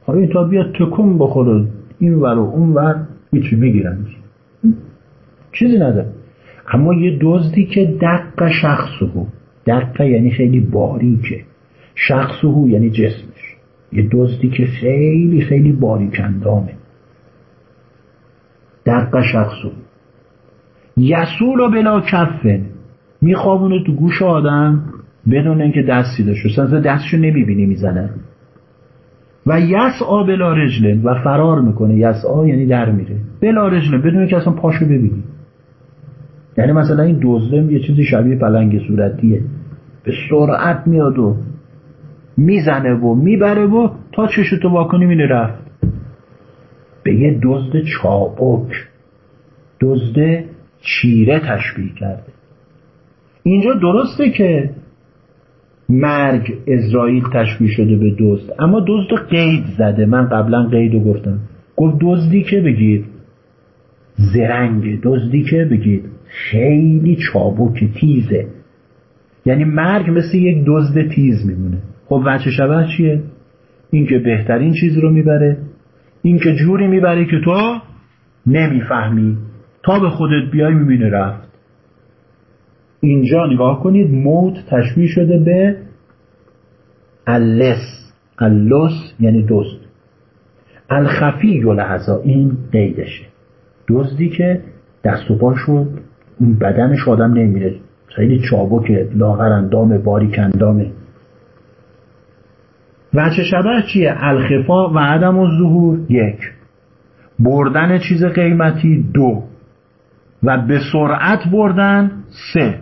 حالا این تا بیاد تکون بخوره این ور و اون ور هیچی میگیرنش چیزی نداره. اما یه دزدی که دق شخصه دقه یعنی خیلی باریکه. شخصه یعنی جسمش. یه دزدی که خیلی خیلی باریکندامه. دقه شخصه یسول و بلا کفن میخوابونه تو گوش آدم بدون اینکه دستی داشته اصلا دستشو نمی‌بینی می‌زنه. و یسعا بلا رجلن و فرار می‌کنه. یسعا یعنی در میره. بلا رجلن بدون اینکه اصلا پاشو ببینی. یعنی مثلا این دزدم یه چیزی شبیه پلنگ صورتیه. به سرعت میاد و می‌زنه و می‌بره و تا چشتو واکنی مینه رفت. به یه دزد چابک دزد چیره تشبیه کرده. اینجا درسته که مرگ اسرائیل تشبیه شده به دزد اما دزد قید زده. من قبلا قید رو گفتم. گفت دزدی که بگید؟ زرنگ. دزدی که بگید؟ خیلی چابک تیزه. یعنی مرگ مثل یک دزد تیز میمونه. خب وچه شبه چیه؟ اینکه بهترین چیز رو می‌بره اینکه جوری می‌بره که تو نمی‌فهمی. تا به خودت بیای می‌بینه رفت. اینجا نگاه کنید موت تشبیه شده به اللس اللس یعنی دزد. الخفی لحظا این قیدشه. دزدی که دست و پاشو بدنش آدم نمیره خیلی چابک لاغر اندام باریک اندامه. وچه شبه چیه؟ الخفا و عدم و ظهور یک. بردن چیز قیمتی دو. و به سرعت بردن سه.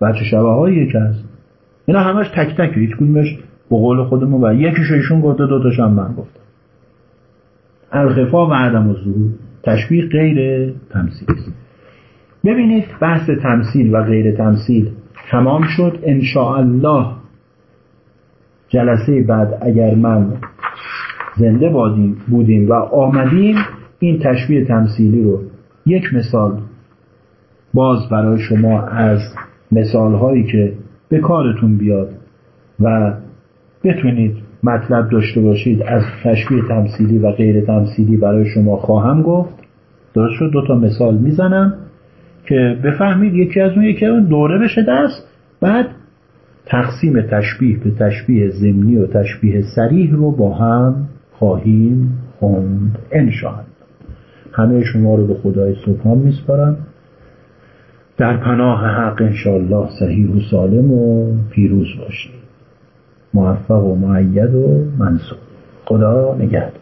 بچه شبه های یک هست اینا همش تک تک هیچ کدومش به قول خودمون و یکیش ایشون گفته دو تاشم من گفتم. الخفا و عدم و ظهور. تشبیه غیر تمثیل. ببینید بحث تمثیل و غیر تمثیل تمام شد. ان الله جلسه بعد اگر من زنده بودیم و آمدیم این تشبیه تمثیلی رو یک مثال باز برای شما از مثال هایی که به کارتون بیاد و بتونید مطلب داشته باشید از تشبیه تمثیلی و غیر تمثیلی برای شما خواهم گفت. درست شد؟ دو تا مثال می‌زنم که بفهمید یکی از اون یکی اون دوره بشه دست بعد تقسیم تشبیه به تشبیه ضمنی و تشبیه سریح رو با هم خواهیم خوند. انشاءالله. همه شما رو به خدای سبحان میسپارم. در پناه حق انشاءالله صحیح و سالم و پیروز باشید. موفق و معید و منصور. خدا نگهدار.